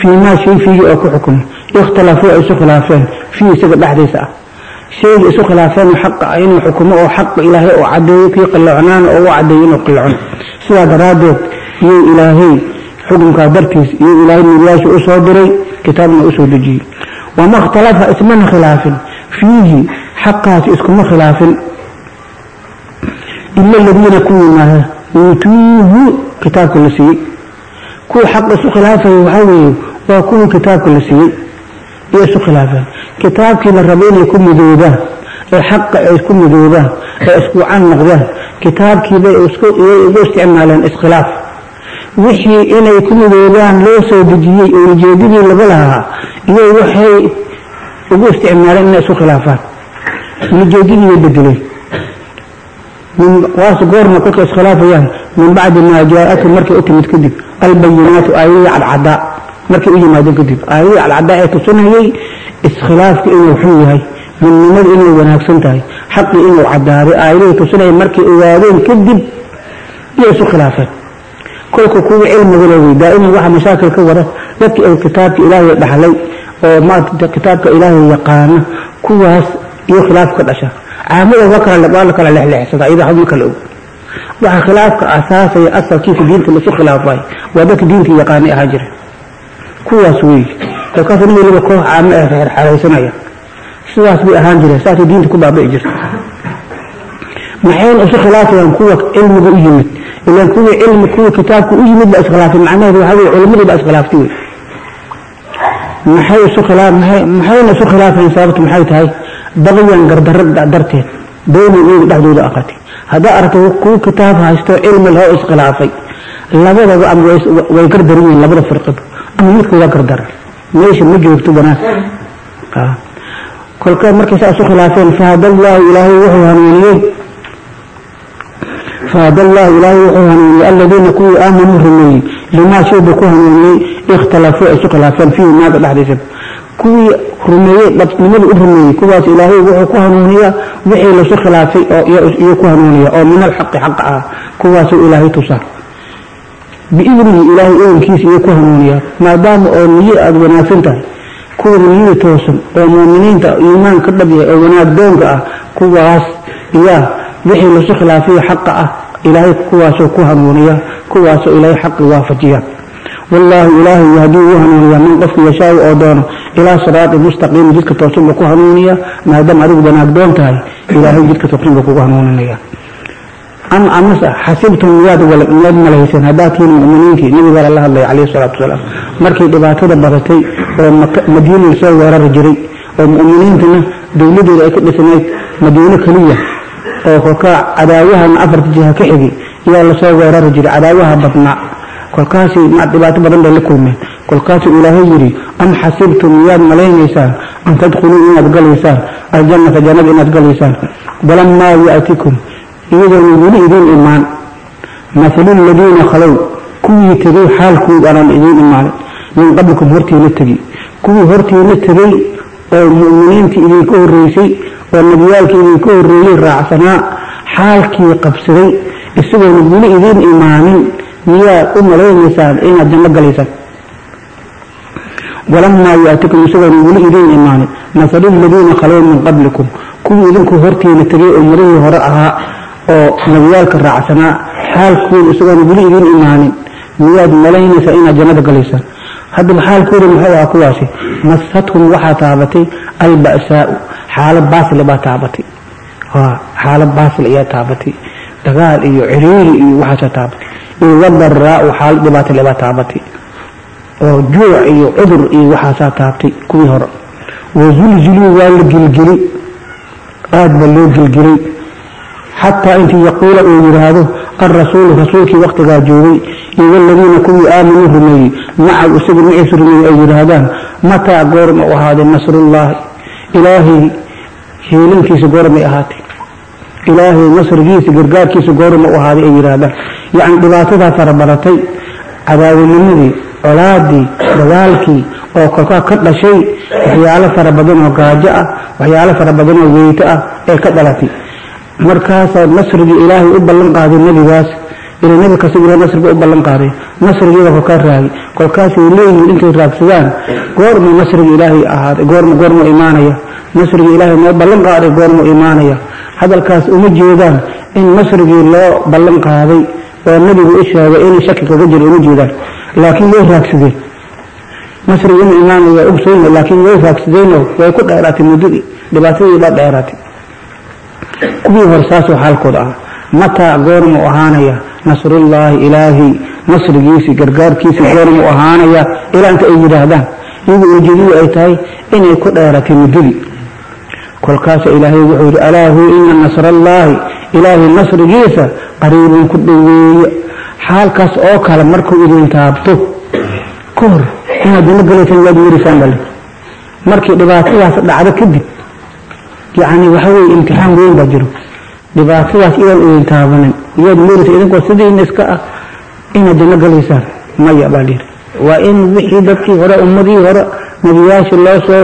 min annabiyiina nebi kastaa laga fahma ama nebiga celi bayna naasi dadka dhexdiisa inuu xukumo darteed fii maa shay fiigi oo ku xukumo ikhtalafuu ay isu khilaafeen fii isaga dhexdiisa ah shayga isu khilaafeen xaqa ah inuu xukumo oo xaqa ilaahay oo cadeeyo kii qallocnaana oo u cadeeyo inuu qallocno sidaa daraaddeed iyuu ilaahay kuwa xaq isu khilaafaya waxaa weeye waa kuwii kitaabka la siiyey iyo isu khilaafeen. Kitaabkii la rabo inay ku midoobaan ee xaqa ay isku midoobaan ee iskuucan noqdaan kitaabkiibay ugu isticmaaleen iskhilaaf. Wixii inay ku midoobaan loo soo dejiyey oo ujeedadii laga lahaa iyo waxay ugu isticmaaleen inay isku khilaafaan. Ujeedadii way bedeleen goorma kolka iskhilaafayaan min bacdi maa jaa-atum markay u timid kadib albayinaatu aayadii cadcadaa markay u yimaadeen kadib aayadii cadcadaa ee tusinayay iskhilaafka inuu xun yahay midnimada inay wanaagsan tahay xaqii inuu cadaaday aayadihii tusinaya markay ogaadeen kadib iyo isu khilaafeen. Kolka kuwii cilmiga leewey daa'iman waxa mashaakil ka wada dadkii ay kitaabka ilaahay dhaxlay oo maarata kitaabka ilaahay yaqaana kuwaas iyo khilaaf ka dhasha. Caamada waa kala waa la kala lexleexsada iyada xubin kala og وخلاف أساسي أصل كيف دينك اللي سوخ لأفاي وذلك دينك يقاني أهجره كوة سوي. وكافر من الوقوح عام إيه أفهر حالي سنايا سواس بي أهجره ساتي دينك كبا بأجر محيان أسوخ لأفاي كوة علم بأجمد إلا كوة علم كوة كتاب كوة أجمد لأسوخ لأفاي معناه هو هذا علم لأسوخ لأفاي محيان أسوخ لأفاي محيان أسوخ لأفاي صابت محيان تهي. بغيان قردرد درتين. دوني أقول دعدود أقاتي. Haddaa aragto kuwa kitaab haysto cilmi loo iskhilaafay labadaba ama way gardaran yihiin labada firqaba ama midka waa gardaran meesha ma joogto wanaag kolka markay saa isu khilaafeen fahada allahu ilaahay wuxuu hanuuniyey fahada allahu ilaahay wuxuu hanuuniyey aladiina kuwii aamanuu rumeeyey limaa shayba ku hanuuniyey ikhtalafuu ay isu khilaafeen fiihi maada dhexdiisa kuwii rumeeyey dhabnimada u rumeeyey kuwaas ilaahay wuxuu ku hanuuniyaa wixii lasu khilaafay iyo ku hanuuniya oo min alxaqi xaqa ah kuwaasuu ilaahay tusaa. Biidnihi ilaahay idankiisa iyo ku hanuuniyaa maadaama oo niyo aada wanaagsan tahay kuwa niyada toosan oo muuminiinta iimaanka dhab yahay oo wanaag doonka ah kuwaas yaa wixii lasu khilaafiya xaqa ah ilaahay kuwaasoo ku hanuuniya kuwaasoo ilaahay xaqi waafajiya wallaahu ilaahay yahdii uu hanuuniyaa man qofka yashaawi oo doono ilaa siraati mustaqiim jidka toosan buu ku hanuuniya maadaama adigu wanaag doon tahay ilaahay jidka toosan buu kugu hanuuninaya am amase xasibtum miyaad miyaad malayseen haddaad tihiin mu'miniinkii nabigaa lala hadlaya calayhi salaatu wasalaam markay dhibaatada badatay oo madiina la soo weerari jiray oo mu'miniintana dowladooda ay ka dhisnayd madiino keliya oo kolkaa cadaawahan afarta jiha ka xigi ayaa la soo kolkaasi ma dhibaato badan bay la kulmeen. kolkaasuu ilaahay yidhi am xasibtum miyaad malaynaysaan an tadkhuluu inaad galaysaan? Aljannata jannada inaad galaysaan? Walamaa yaatikum iyadoona weli idiin imaan. Mahalu ladiina khalow kuwii tegay xaalkood aanan idiin imaanin. Min qablikum hortiina tegi kuwii hortiina tegay oo mu'miniintii idinka horreysay oo nebiyaalkii idinka horreeyey raacsanaa xaalkii qabsaday isagoona weli idiin imaanin يا أم لا يسال إن عبد الله جلسا ولما يأتيكم سوى من ولي دين إيمان. نصر الذين خلوا من قبلكم. كل إذن كفرتي لتجيء أمره ورعها أو نبيالك الرعسنا حال كل سوى من ولي دين إيمان. يا أبن ملايين سئين جمد جلسا هذا الحال كون محوى أقواسي مستهم وحا تابتي البأساء. حال باس لبا تابتي حال باس لبا تابتي دغال إيو عريري إيو وحا تابتي iyo wadaraau xaalad dhibaatale baa taabatay oo juuc iyo cudur iyo waxaasaa taabtay kuwii hore wazulziluu waa la gelgeli aad baa loo gelgelay xataa intii yaquula uu yidhaahdo alrasuulu rasuulkii waktigaa joogay iyo waladiina kuwii aamanuu rumeeyey macahu isaga maciisu rumeeyey ay yidhaahdaan mataa goorma u ahaaday nasrullaahi ilaahay nasrigiisa gargaarkiisa goorma u ahaaday ay yidhaahdaan yacni dhibaatadaa farabaratay cadaawinimadii colaadii dagaalkii oo kolkaa ka dhashay waxyaalo fara badan oo gaajo ah waxyaalo fara badan oo weyto ah ee ka dhalatay. Markaasaa nasrigii ilaahay u ballan qaaday nebigaas ila nebi kasta ila nasriga u ballan qaaday nasrigiiba kolkaa raagay. Kolkaasay leeyihiin intay raagsadaan goorma nasriga ilaahay ahaaday goorma goorma imaanaya. Nasriga ilaahay noo ballan qaaday goorma imaanaya hadalkaas uma jeedaan in nasrigii loo ballan qaaday oo nebigu u sheegay inay shaki kaga jiro uma jeedaan laakiin way raagsadeen. Nasriga inuu imaanaya ogsoyna laakiin way raagsadeenoo way ku dheeraatay muddadii dhibaatadii baa dheeraatay. Kuwii hore saasoo xaalkooda ah mataa goormuu ahaanaya nasrullaahi ilaahay nasrigiisii gargaarkiisii goormuu ahaanaya ilaa inta ay yidhaahdaan. Iyagoo ujeedadu ay tahay inay ku dheeratay muddadii kolkaasa ilaahay wuxuu yidhi alaa hu ina nasrallaahi ilaahay nasrigiisa qariibun ku dhoweeye xaalkaas oo kale markuu idin taabto ka hor inaad dina galaysaan waad werisaan bale. Markii dhibaatadaas dhacdo kadib yacni waxa weeye imtixaan weyn baa jiro. Dhibaatadaas iyaan idin taabanin iyaad meeraysa idinkoo sidiina iska ah inaad janno galaysaan maya baa layidhi waa in wixii dadkii hore ummadii hore nebiyaashii loo soo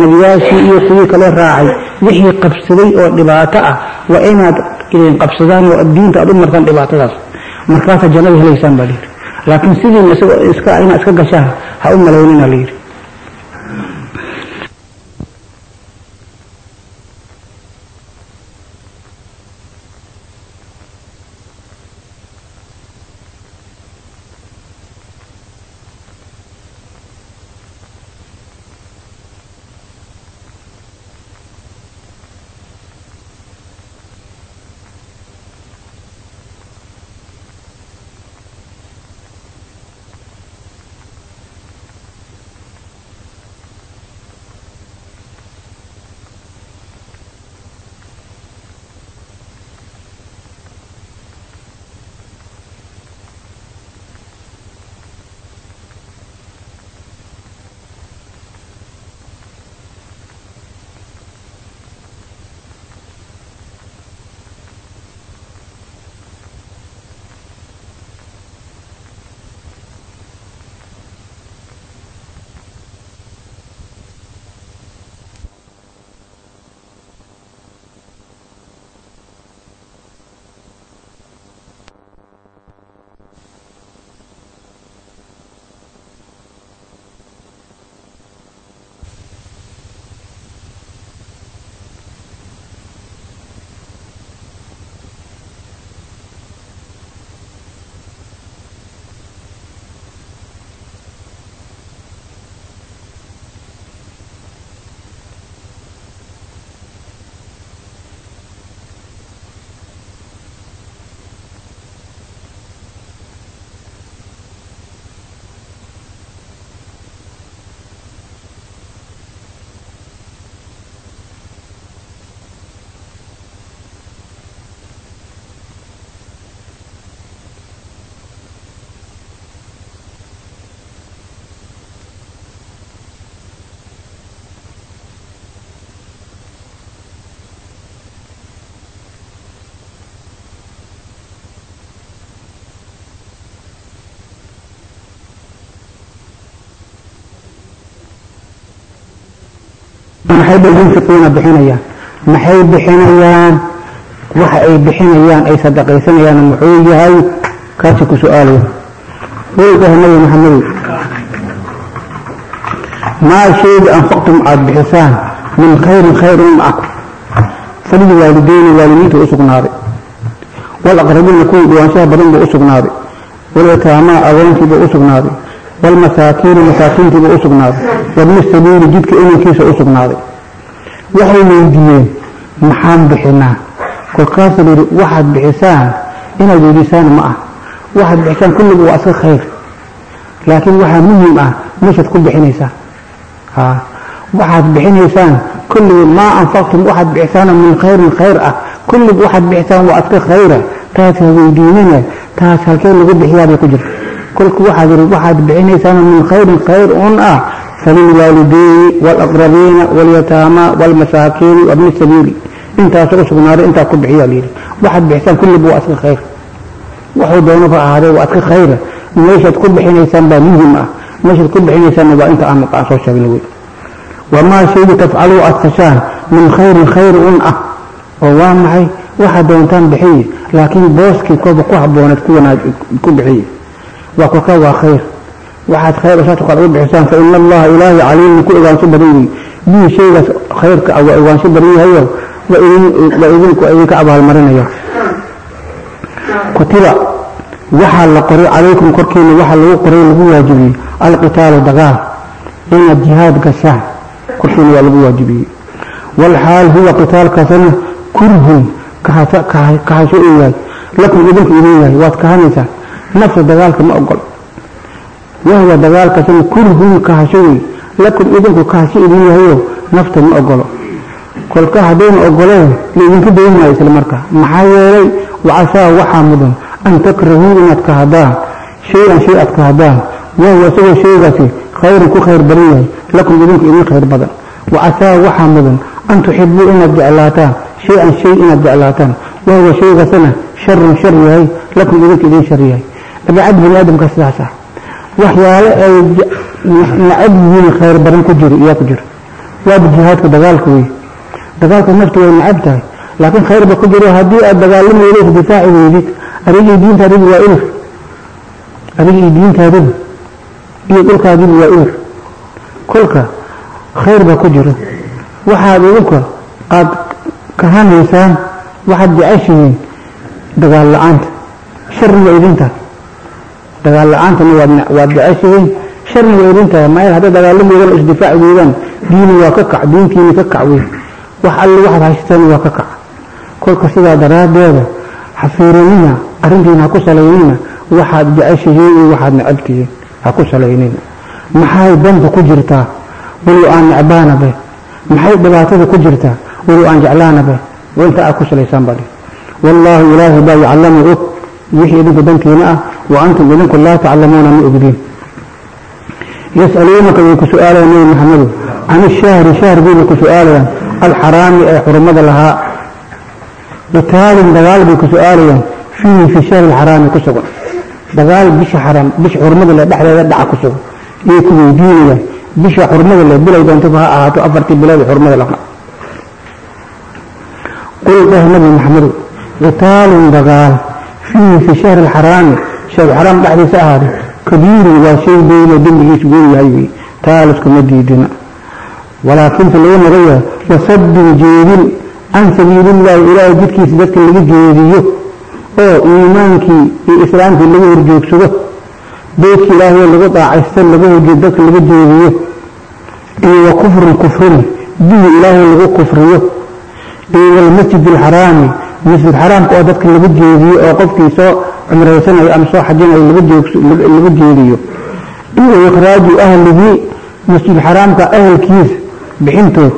nebiyaashii iyo kuwii kale raacay. Wixii qabsaday oo dhibaato ah. Waa inaad idin qabsadaan oo diinta aad u martaan dhibaatadaas. Markaasaa jannada helaysaan baa layidhi laakiin sidiina iska inaad iska gashaan ha u malaynina layidhi maxay yunfiquuna bixinayaan? Maxay bixinayaan? Waxa ay bixinayaan ay sadaqaysanayaan muxuu yahay? Kaasi ku su'aalaya weligaha nabi maxamedow maa shayga anfaqtum aada bixisaan min khayrin khayrun macakum falil waalideyni waalimiinta u sugnaaday. Walaqrabiina kuwii dhawaanshaha badan buu u sugnaaday. Walyataamaa agoontiiba u sugnaaday. Walmasaakiini masaakiintiiba u wabni sabiili jidka imankiisa u sugnaaday وحي ويجيين محام بحنا. كل قاصل واحد بحسان إنه ذو لسان معه واحد بحسان كله أصغر خير. لكن واحد مهم مشت كل بحنيسة. ها. واحد بحنيسان. كل ما أنفقتم واحد بحسان من خير من خير. كل واحد بحسان وأصغر خيره تاسها ويجيينه تاسها كله قد حيابي كجر كل واحد بحنيسان من خير من خير. ونأه falilwaalideyni waalaqrabiina walyataama waalmasaakiini wabni sabiili intaas u sugnaaday intaa ku bixiyaa layidhi waxaad bixisaan kulliba waa iska khayr wuxuu doonaba ahaadee waa iska khayra meeshaad ku bixinaysaan baa muhiim ah meeshaad ku bixinaysaanna waa inta aan aan soo sheegna wey wamaa shayga tafcaluu aad fashaan min khayrin khayr un ah oo waa maxay waxaad doontaan bixiye laakiin waxaad khayr saas kale ugu bixisaan fa ina allaha ilaahi caliimun ku ogaansho badan wey bii shaygaas khayrka ah waa ogaansho badan yahayo waa idin waa idinku idinka abaalmarinaya kutiba waxaa la qoray calaykum korkiina waxaa lagu qoray lagu waajibiyey. Alqitaalu dagaal inaad jihaad gashaan korkiina waa lagu waajibiyey. Walxaal huwa qitaalkaasna kurhun kahasho uu yahay. Lakum idinku idin yahay waad kahanaysaan nafta dagaalka ma ogol wahwa dagaalkaasna kurhun kahasho wey lakum idinku kahasho idin yahayo nafta ma ogolo kolka haddayna ogoleen laidinka dayn maayo isla maxaa yeelay wacasaa waxaa mudan an takrahuu inaad kahadaan shay-an shay aad kahadaan wahwa isagoo shaygaasi khayrun ku khayr badan yahay lakum idinku idin khayr badan. Wacasaa waxaa mudan an tuxibuu inaad jeclaataan shay-an shay inaad jeclaataan. Wahwa shaygaasna sharun shar yahay lakum idinku idin shar yahay. Dabeecad bani aadamka sidaas ah waxyaale ay nacab yihiin khayr badan ku jiro iyaa ku jiro waaba jihaadka dagaalka wey dagaalka naftu way nacab tahay. Laakiin khayr ba ku jiro haddii aad dagaalami weydid difaaci weydid adigii diintaadigu waa ilir adigii diintaadigu iyo dhulkaadigu waa ilir kolka khayr ba ku jiro. Waxaad idinka aada kahanaysaan waxaad jeceshihiin dagaal la'aanta sharni waa idin tahay dagaal la'aantana waad jeceshihiin sharni waa idin tahay maa hadday dagaalami weydaan isdifaaci weydaan. Diini waa ka kac diintiini ka kac wey wax alle waxaad haysateen waa ka kac. Kolka sidaa daraaddeeda xafiirinina arrintiina ha ku salaynina waxaad jeceshihiin iyo waxaad necabtihiin ha ku salaynina maxay danta ku jirtaa walow aan necbaanabe maxay dhibaatada ku jirtaa walow aan jeclaanabe inta aad ku salaysaan baa wallaahu ilaahi baa yaclamu og wixii idinku dantiina ah wa antum idinku laa taclamuuna ma ogdiin yas'aluunaka way ku su'aalayaan nebi maxamedu can ishahri shahrgiibay ku su'aalayaan alxaraami ee xurumada lahaa qitaalin dagaal bay ku su'aalayaan fiihi fi shahri alxaraami ku sugan dagaal bisha xaram bisha xurumada le dhexdeeda dhaca ku sugan iyay ku weydiinayaan bisha xurmada le bilay doontaba ha ahaato afartii bilood xurmada lahaa qul dheh nabi maxamedu qitaalun dagaal fiihi fi shahri alxaraami shahri xaraam dhexdiisa ahaada kabiirun waa shay weyn oo dembigiisu weyn yahay wey taa laskuma diidina. Walaakinse laga nagaya wasadin jeedin can sabiilillahi ilaahay jidkiisa dadka laga jeediyo oo iimaankii iyo islaamkii laga horjoogsado beydka ilaahay lagu daacaysta laga horjeed dadka laga jeediyo. Iyo wa kufrun kufrin bihi ilaahay lagu kufriyo. Iyo walmasjid alxaraami masjid xaraamka oo dadka laga jeediyo oo qofkii soo cumraysanayo ama soo xajinayo laga jeediyo iyo ikhraaju ahlihi masjid xaraamka ahelkiisa bixintood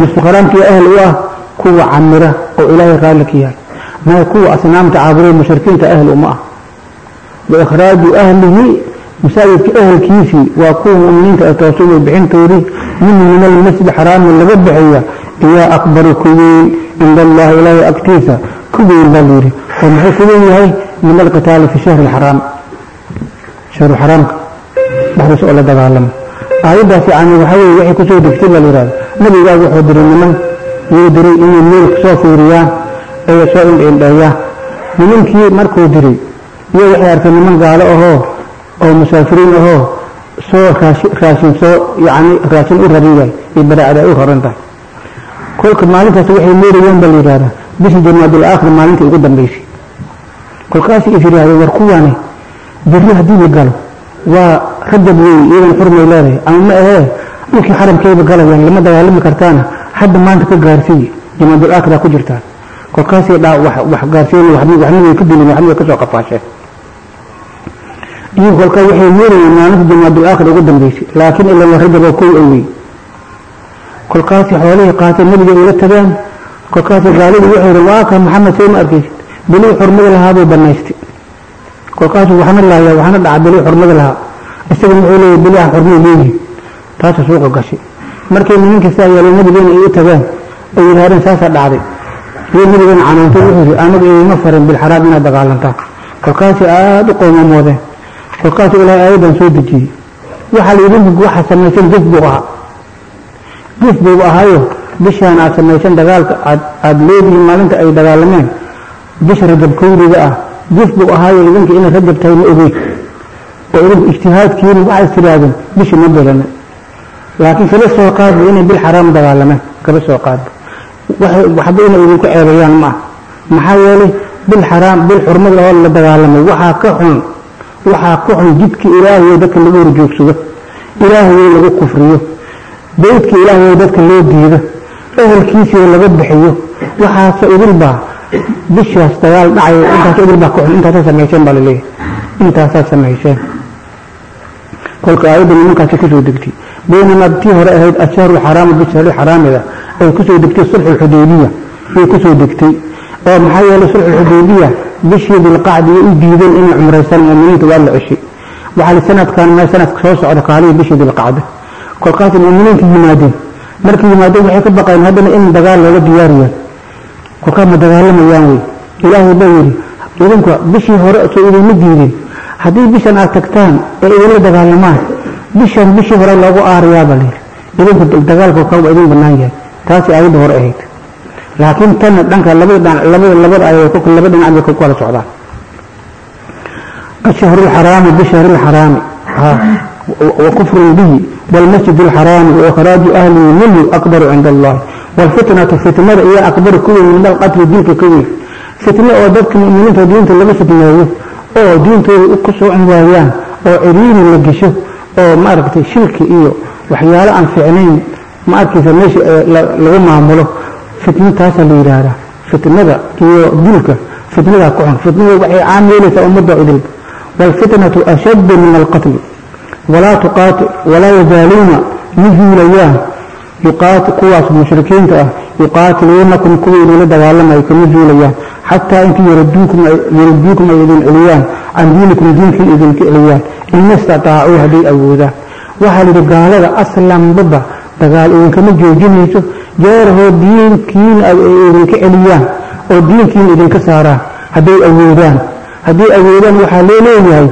masjid xaraamkii ahl u ah kuwa camira oo ilaahay raalli ka yahay maya kuwa asnaamta caabuday mushrikiinta ahl uma ah. Waikhraaju ahlihi masaajidka ahelkiisii waa kuwa muminiinta ay toosubay bixintoodii minhu min almasjid xaraami laga bixiya iyaa akbaru ku weyn cinda allahi ilaahay agtiisa ku weyn baa layidhi oo muxuu ku weyn yahay? Min alqitaali fi shahri alxaraam shahru xaraamka dhexdiisa oo la dagaalamo. Aayaddaasi yani waxaa weye waxay ku soo degtay baa layidhahda nabigaagu wuxuu diray niman. Yuu diray inay meelka soo fiiriyaan. Ee soo indheindheeyaan nimankii markuu diray iyo waxay arkeen niman gaalo ahoo oo musaafiriin ahoo soo raashin soo yani raashin u rariyahay iyo baraacda bisha jamaadul aakhir maalintii ugu dambaysay. Kolkaasay is yidhahdeen war kuwani biri haddii la galo waa rajab wey iyadan xurmay leedahay. Ama ma ahee dhulkii xaramkeyba galayaan lama dagaalami kartaana hadda maanta ka gaarsiiye jamaadul aakhira ku jirtaan. Kolkaasay dhaa wax gaarsiin waxna ka dilin waxna way qafaasheen iyo kolkaa waxay meerayeen maalinta jamaadul ugu dambaysay laakiin ilaa waa rajab oo kow awey kolkaasay xoolihii qaateen nabiga ula tageen kolkaasay gaalidii waxay yidhi waa kan maxamed soo ma arkaysid bilii xurmada lahaa buu banaystay kolkaasuu waxna laaya waxna dhaca bilii xurmada lahaa. Isaga wuxuu leeyahy bilihan xurmay leeyihiin taasuu suuqa gashay. Markay nimanka saa yeeleen nabigeena ay u ay yidhahdeen saasaa dhacday. Iyo nabigeena canaantay wuxuu yidhi anagu idiima farin bilxaraam inaad dagaalantaan kolkaasay aada u qoomamoodeen kolkaasuu ilaahay aayaddan soo dejiyey. Waxaa la yidhi waxa samaysan jaf buu ahaa. Jaf buu ahaayo bishaan aad samaysan dagaalka aad leedihiin maalinta ay dagaalameen. Bisha rajab kowdiga ah jaf buu ahaayo idinka inay rajab tahay ma ogey oo idinku ijtihaadkiina waxaad tidhaahdeen bisha ma bilana laakiin kala soo qaadba inay bil xaraam dagaalameen kala soo qaadba waxba inay idinku ceebayaan ma ah maxaa yeelay bil xaraam bil xurmad oo la dagaalamay waxaa ka xun waxaa ka xun jidka ilaahay dadka lagu horjoogsado ilaahay lagu kufriyo. Beydka ilaahay dadka loo diido ehelkiisii laga bixiyo waxaase idilbaa bishaas dagaal dhacayo intaas idilbaa ka xun intaasaa samayseen baa la leeyahay intaasaa samayseen kolka aayadda nimankaasi ku soo degtay baynamaa tii hore ahayd ashahru xaraamu bishahri xaraamida ay ku soo degtay sulxu xudaybiya ay ku soo degtay. Oo maxaa yeelay sulxu xudaybiya bishii dilqacdi ay u diideen inay cumraystaan muuminiinta waa la ceshay waxaa sanadkan sanadka soo socda kaaliya bishii dilqacda kolkaasay muuminiinta yimaadeen markii yimaado waxay ka baqayn haddana in dagaal looga diyaariya kolkaama dagaalamayaan wey. Ilaahay baa yidhi idinku bishii hore soo idinma diidin. Haddii bishan aad tagtaan ee idinla dagaalamaan bishan bishii hore loogu aarayaaba layidhi. Idinku dagaalka kaba idin bannaan yahay. Taasi aayadda hore ahayd. Laakiin tanna dhanka labada dhinac bay ku socdaan. Ashahru alxaraami bishahri alxaraami ah, wa bihi. والمسجد الحرام وإخراج أهله منه أكبر عند الله والفتنة فتنة هي أكبر كوي من القتل دينك كوي فتنة أو ضدك مؤمنين فدينة لما فتنة أو دينة كسوع وايان أو عرين لقشه أو ما أركت شرك إيو وحيالا عن فعلين ما أركت ماشي لغو معامله فتنة تاسا ليرارا فتنة هي دينك فتنة كحن فتنة وحي عاملة أمد عدل والفتنة أشد من القتل walaa yazaaluuna ma zuulayaan kuwaas mushrikiinta ah yuqaatiluunakum kuwii inula dagaalamaysay kama zuulayaan xataa intii yuriduukum ay idin celiyaan can diinikum diinkii idinka celiyaan. In istataacu hadday awoodaan. Waxaa lidhi gaalada aslanbaba dagaal idinkama joojinayso jeerahoo diinkiina idinka celiyaan oo diinkiina idinka saaraan. Hadday awoodaan. Hadday awoodaan waxaa loo leeyahay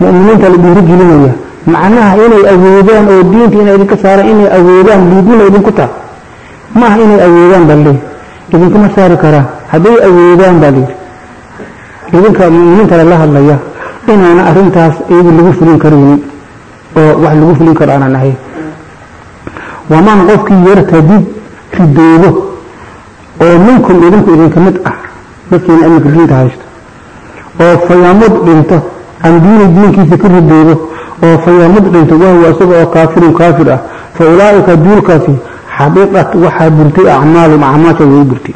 mu'miniinta la dhiirigelinaya macnaha inay awoodaan oo diinta inay idinka saaraan inay awoodaan liidnima idinku tahay maaha inay awoodaan baa idinkuma saari karaan hadday awoodaan baa layidhi idinka mu'miniinta lala hadlaya inaana arrintaas iyadu lagu fulin karaynin oo wax lagu fulin karo aanan ahayn waman qofkii yartadid ridoobo oo minkum idinku idinka mid ah dadkiina iminka diinta haysto oo fayamud dhinto can diini diinkiisa ka ridoobo oo fahuwa mid dhintay wahwa isaga oo kaafirun kaafir ah. Fa ulaaika duulkaasi xabiqat waxaa burtay acmaalum acmaashooda way burtay.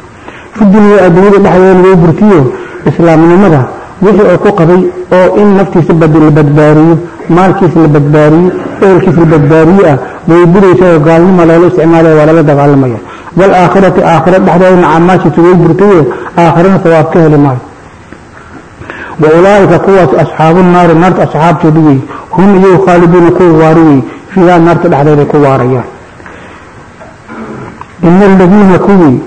Fi dunya adduunyada dhexdeeda lagu burtiyo islaamnimada wixii uu ku qabay oo in naftiisa la badbaariyo maalkiis la badbaariyo eelkiisa la badbaariyo ah way buraysaoo gaalnima loola isticmaalaya waa lala dagaalamaya. Waalaakhirati aakhira dhexdeedana acmaashiisa way burtayo aakhirana sawaab ka heli maayo. Wa ulaaika kuwaas asxaabu naari naarta asxaabtooda weeye hum iyo khaaliduuna kuwa waari wey fiiha naarta dhexdeeday ku waarayaan ina aladiina kuwii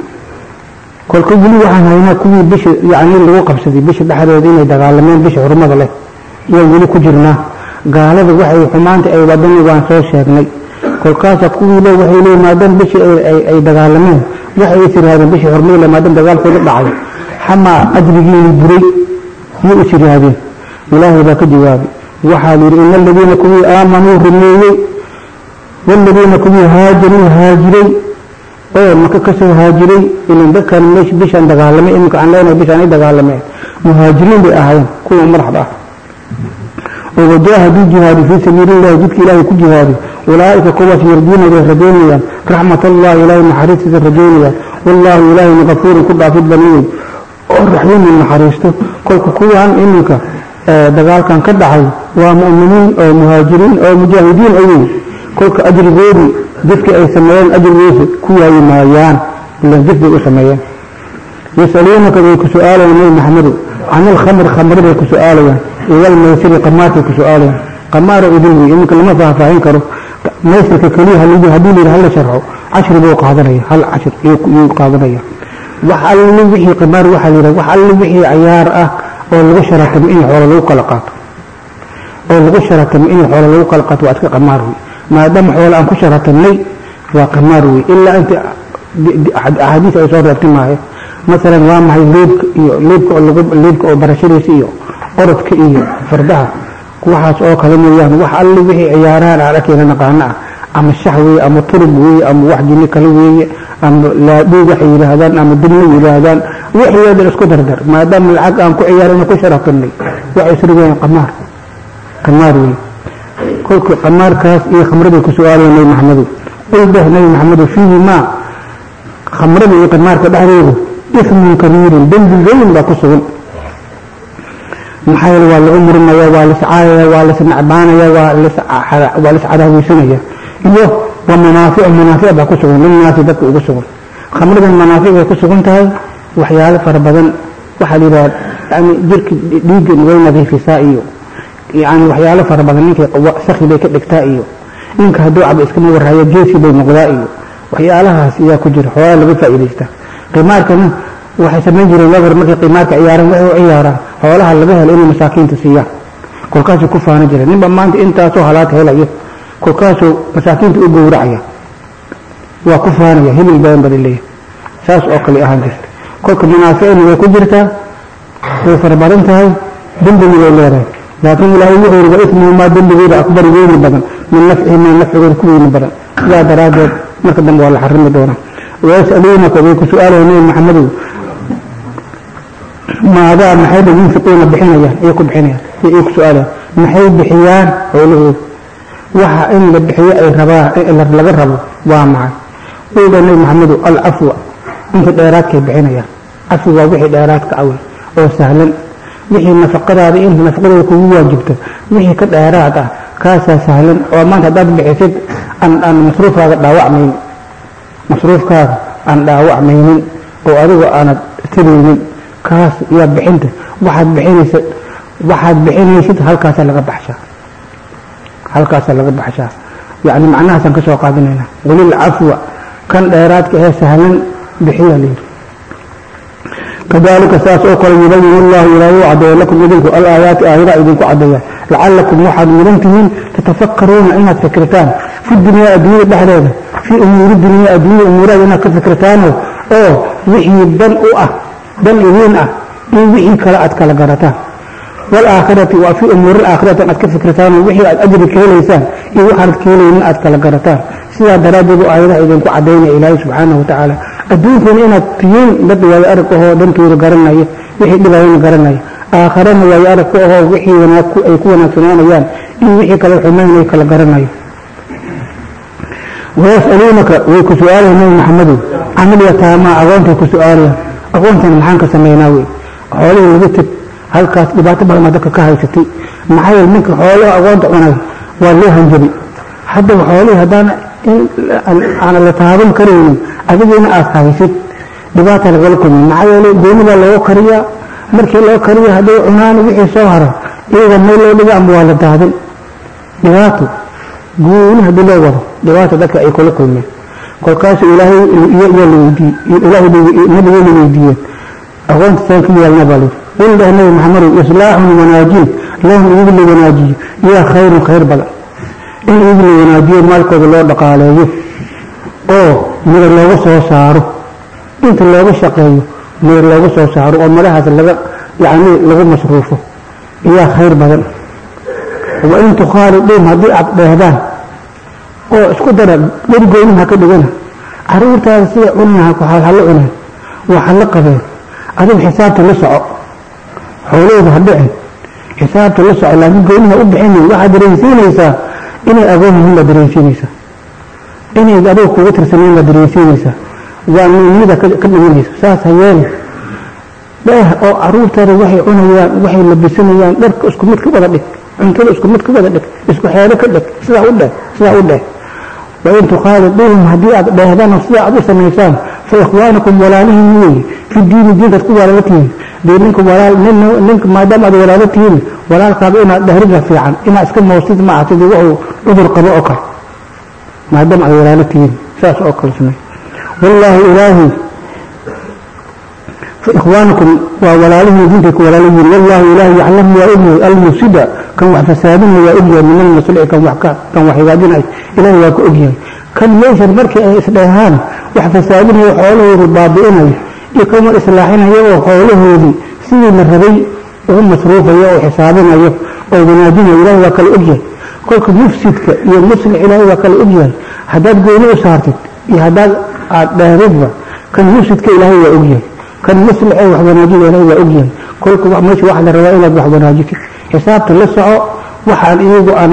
kolka weli waxaan haynaa kuwii bisha yani lagu qabsaday bisha dhexdeeda inay dagaalameen bisha xurmada leh iyaan weli ku jirnaa gaalada waxay xumaanta ay wadani waan soo sheegnay kolkaasa kuwii le waxay leeyiin maadaama bishii ay dagaalameen waxay isiraadeen bishii xurmada le maadaama dagaalkooda dhacay xamaa ajrigiini buray miyay is ilaahay baa ka jawaabay waxaa la yidhi ina aladiina kuwii aamanuu rumeeyey waaladiina kuwii haajaruu haajiray. Oo maka ka soo haajiray ilan dadkan meesha bishaan dagaalamay iminka aan leenahay bishaan ay dagaalameen. Muhaajiriin bay ahaayeen kuwa madaxda ah. Oo wajaahaduu jihaadi fii sabiilillahi jidka ilaahay ku jihaadi ulaa'ika kuwaas yarjuuna way rajaynayaan raxmat allahi ilaahay naxariistiisa rajaynayaan wallaahu ilaahayna kafuurun ku dhaafid baniyey oo raxiimin naxariisto. Kolka kuwaan iminka dagaalkan ka dhacay waa mu'miniin oo muhaajiriin oo mujaahidiin awey kolka ajrigoodii dadka ay sameeyeen ajrigiisa ku waayi maayaan. Ilan jid bay u sameeyeen. Yasaluunaka way ku su'aalayaan nabi maxamedu. Can ilkhamr khamri bay ku su'aalayaan. Iyo almaysiri qamaarkay ku su'aalayaan. Qamaara idin wey iminka lama faahfaahin karo. Maysirka keliya haddii la yidhi hala sharxo cashri buu qaadanaya hal cashir yuu qaadanaya wax alli wixii qamaar waxaa la yidhaha wax alli wixii cayaar ah oo lagu sharatamo in xoolo lagu kala qaato. oo lagu sharatamo in xoolo lagu kala qaato waa iska qamaar wey maadaama xoolo aan ku sharatamnay waa qamaar wey ilaa inta axaadiis ay soo reebtay maahe masalan waa maxay leebka iyo leebka oo lagu leebka oo barashadiisa iyo orodka iyo fardaha. Waxaas oo kale mooyaan wax alli wixii ciyaarahan aan arkayna naqaano ah. Ama shax weeye ama turub weeye ama wax jinni kale weeye ama laadhuu waxay yidhaahdaan ama dilna yidhaahdaan wixii dhan isku dardar maadaama lacag aan ku ciyaarana ku sharafanay waxay isrigayaan qamaar. Qamaar wey kolka qamaarkaas iyo khamraday ku su'aalaya nabi maxamedu. Qul dheh nabi maxamedu fiihi maa khamrada iyo qamaarka dhexdeedu ismun kabiirun dembi weyn baa ku sugan. Maxaa yeele waa lagu murinaya waa liscaayaya waa lisnacbaanaya waa liscadaaweysanaya iyo wa manaafic manaafic baa ku sugan lilnaasi dadka ugu sugan. Khamradan manaafic bay ku sugan tahay waxyaalo fara badan. Waxaa la yidhaha yani jirka dhiiggan way nadiifisaa iyo yani waxyaalo fara badan ninka saki bay ka dhigtaa iyo ninka hadduu cabo iskama warhayo geesi bay noqdaa iyo waxyaalahaas ayaa ku jira xoolaa laga faa'iidaystaa qimaarkana waxay samayn jireen wagar markay qimaarka ciyaaraan waxay u ciyaaraan xoolaha laga helo inay masaakiinta siiyaan kolkaasay ku faana jireen ninba maanta intaasoo halaad helayo kolkaasuu masaakiinta u gowracaya. Waa ku faanaya hibil badan bada leeyahay. Saas oo kale ahaan jirta kolka munaaficina way ku jirtaa way farabadan tahay dembigi way leedahay. Laakiin ilaahay wuxuu yidhi waismuhumaa dembigeeda akbar weyni badan min nafcihimaa nafcigooda ku weyni badan. Sidaa daraaddeed marka dambe waa la xarimi doonaa. Wayasaluunaka way ku su'aalaya nabi maxamedow maadaa maxay ba yunfiquuna bixinayaan? Ay ku bixinayaan. Ay ku su'aalayaan maxay bixiyaan xoolahooda waxa in la bixiyo ay rabaan laga rabo waa maxay? Wuuga nabi maxamedow alcafwa inta dheeraadkay bixinayaan. Cafi waa wixii dheeraadka awe oo sahlan. Wixii nafaqadaada inta nafaqadooda kugu waajibta wixii ka dheeraad ah kaasaa sahlan. Oo maanta haddaad bixisid aan aan masruufkaaga dhaawacmaynin. Masruufkaaga aan dhaawacmaynin oo adiga aanad tiraynin kaas yaa bixinta. Waxaad bixinaysa waxaad bixinaysid halkaasaa laga baxshaa. Halkaasaa laga baxshaa. Yacni macnahaasaan ka soo qaadinayna qulil kan dheeraadka ee sahlan bixiya layidhi kadalika saas oo kale yubayin allahu ilaahay u caddeeya lakum idinku alaayaati aayada idinku caddeeya lacalakum waxaad mudan tatafakaruuna inaad fikirtaan. Fi dunyaa adduunyada dhexdeeda fii umuuri dunyaa adduunyada umuuraha inaad ka fikirtaano oo wixii dan u ah dan idiin ah in wixii kale aad kala garataan. Waalaakhirati waa fii umuuri alaakhirati aad ka fikirtaan wixii aad ajri ka helaysaan iyo waxaanad ka helaynin aad kala garataan. Sidaa daraaddeed u aayadaha idinku caddaynaya ilaahay subxaanahu watacaala adduunkuna inaad tihiin dad waayo arag ahoo dantooda garanaya wixii dhibayana garanaya. Aakharana waayo arag ku ahoo wixii wanaag ay ku wanaagsanaanayaan in wixii kale xumaynay kala garanayo. Wayasaluunaka way ku su'aalayaan nabi maxamedow camal yataamaa agoontay ku su'aalayaan agoontan maxaan ka samaynaa wey xoolihii laga teg halkaas dhibaato badanaa dadka ka haysatay. Maxaa yeele ninka xoolaha agoonta cunay waa loo hanjabi. Haddaba xoolihii haddaan aana la taaban karaynin adigiina aad haysid dhibaata lagala kulmin. Maxaa yeele gooni baa looga kariyaa. Markii loo kariya hadday cunaan wixii soo hara iyaga meel loo dhiga ama waa la daadin. Dhibaato gooni haddii loo wado dhibaata dadka ay kula kulmeen. Kolkaasu ilaahay yaa la weydiiyeen. Aqoonta saan ka yeelna baa layidhi qul dheh nabi maxamedow islaaxun wanaajiin lahum iyagu la wanaajiyo yaa khayrun khayr badan in iyagu la wanaajiyo maalkooda loo dhaqaaleeyo. Oo midar looga soo saaro. Inta looga shaqeeyo midar looga soo saaro oo madahaas laga yacni lagu masruufo yaa khayr badan. Wa in tukhaaliduum haddii aad dheehdaan oo isku dara dherigoynin ha ka dhigana caruurtaada sida cunaha hallo cuneen waa hallo qabeen adigu xisaabta la soco. Xoolahooda ha dhicin xisaabta la soco laakiin goyniha u bixinin waxaad dareensiinaysaa inay agoon yihiin baad dareensiinaysaa inay adiga kugu tirsaneen baad dareensiinaysaa waa niyada ka dhimanaysa saas ha yeeli dheeh oo caruurtaada waxay cunayaan waxay labisanayaan dharka isku mid ka wada dhig cuntada isku mid ka wada dhig isku xeelo ka dhig sidaa u dheh sidaa u dheh wain tukhaaliduuhum haddii aad dheehdaan sidaa aad u samaysaan fa ikhwaanukum walaalihiin weeye fi diini diinkaad ku walaalo tihiin. Dee ninka walaal ninka maadaama aad walaalo tihiin walaalkaaga inaad dhehriga fiican inaad iska mawsid ma aha sidii wuxuu cudur qabo oo kale maadaama ay walaalo tihiin saas oo kale samey wallaahi ilaahi ikhwaanukum waa walaalahiin diintay ku walaalo yihiin. Wallaahi ilaahi yaclamu waa ogyahay almufsida kan wax fasaadina waa ogyahay minan muslici kan wax ka kan wax higaajinay ilaahi waa ka ogyahay. Kan meeshan markii ay isdheehaan wax fasaadinayo xoolahoodu baabi'inayo iyo kan islaaxinayo oo xoolahoodii sidii la rabay ugu masruufayo oo xisaabinayo oo wanaajinayo ilaahi waa kala ogyahay kolka mufsidka iyo muslix ilaahay waa kala ogyahay haddaad gooni u saartid iyo haddaad aad dheeridba kan mufsidka ilaahay waa ogyahay kan muslixee wax wanaajida ilaahay waa ogyahay kolka meesha waxaa la rabaa inaad wax wanaajitid xisaabta la soco waxaan iyagu aan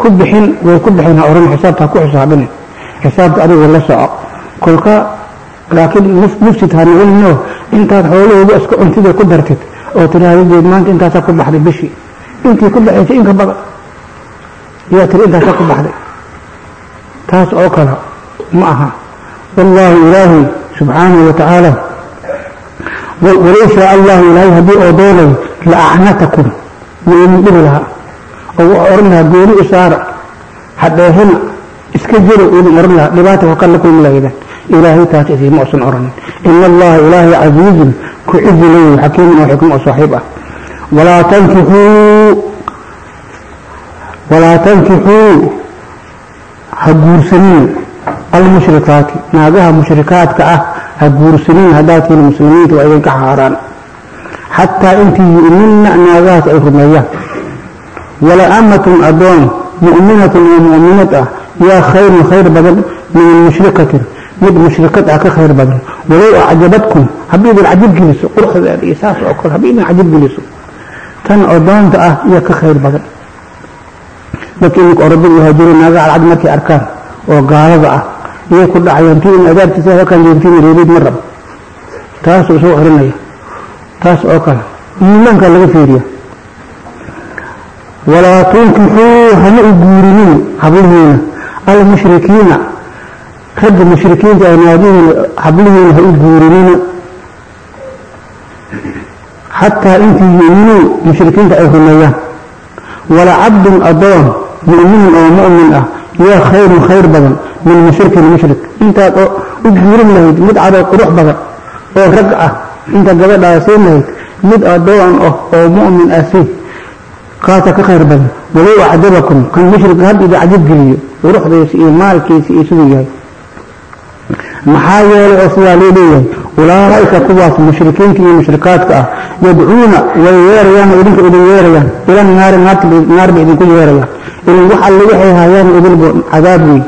ku bixin way ku bixina oran xisaabta ku xisaabin xisaabta adiga la soco. Kolka laakiin mufsid ha noqonino intaad xoolahooda isku cuntida ku dartid oo tidhaahdadeed maanta intaasaa ku baxday bishii. Intii ku baxaysay inka badan yaa tiri intaasa ku baxday taas oo kale ma aha. Wallaahu ilaahay subxaanahu wa tacaala walaysa allahu ilaahay haddii oo doonay la acnatakum idin dhibi lahaa. Oo wuxuu ohan lahaa gooni u saara hadheehina iska jiro idin oran lahaa. Dhibaata wakan la kulmi lahaydaan ilaahay taas idiima usan oranin. Ina allaha ilaahay casiizun ku cizi leeyahay xakiiman oo xikma oo saaxiib ah. Walaa tankixuu walaa tankixuu ha guursanina almushrikaati naagaha mushrikaadka ah ha guursanin haddaad tihin muslimiinta waa idinka xaaraan. Xataa intii yu'minna naagahaas ay rumeeyaan. Wala amatun adoon mu'minatun oo mu'minad ah yaa khayrun khayr badan min mushrikatin mid mushrikad ah ka khayr badan. Walow acjabadkum haddii idin cajib geliso quruxdeeda iyo saas oo kale haddii idin cajib geliso tan odoonta ah iyo ka khayr badan dadka iminka orada iyo haajiro naaga cadcad markay arkaan oo gaalada ah iyay ku dhacayaan tii in adaabtiisa halkan joogtiin reerid ma rabo taasuu soo orinaya taas oo kale iimaanka laga fiiriya walaa tunkixuu hama u guurinin hablihiina almushrikiina ragga mushrikiinta ah naadihiina hablihiina ha u guurinina xataa intii yu'minuun mushrikiinta ay rumeeyaan. Wala cabdun adoon mu'minun oo mu'min ah yaa khayrun khayr badan min mushrikin mushrik. Intaad u guurin lahayd mid cadoo qurux badan oo rag ah intaad gabadhaa siin lahayd mid adoon ah oo mu'min ah si kaasa ka khayr badan. Walow acjabakum kan mushrik had ida cajab geliyo quruxdiisa iyo maalkiisa iyo siduu yahay. Maxaa yeelay oo sidaa loo leeyahay ulaaika kuwaas mushrikiinta iyo mushrikaadka ah yadcuuna way yeerayaan idinka idin yeerayaan ila naari naar bay idinku yeerayaan ilan wax alle waxay hayaan idinba cadaab wey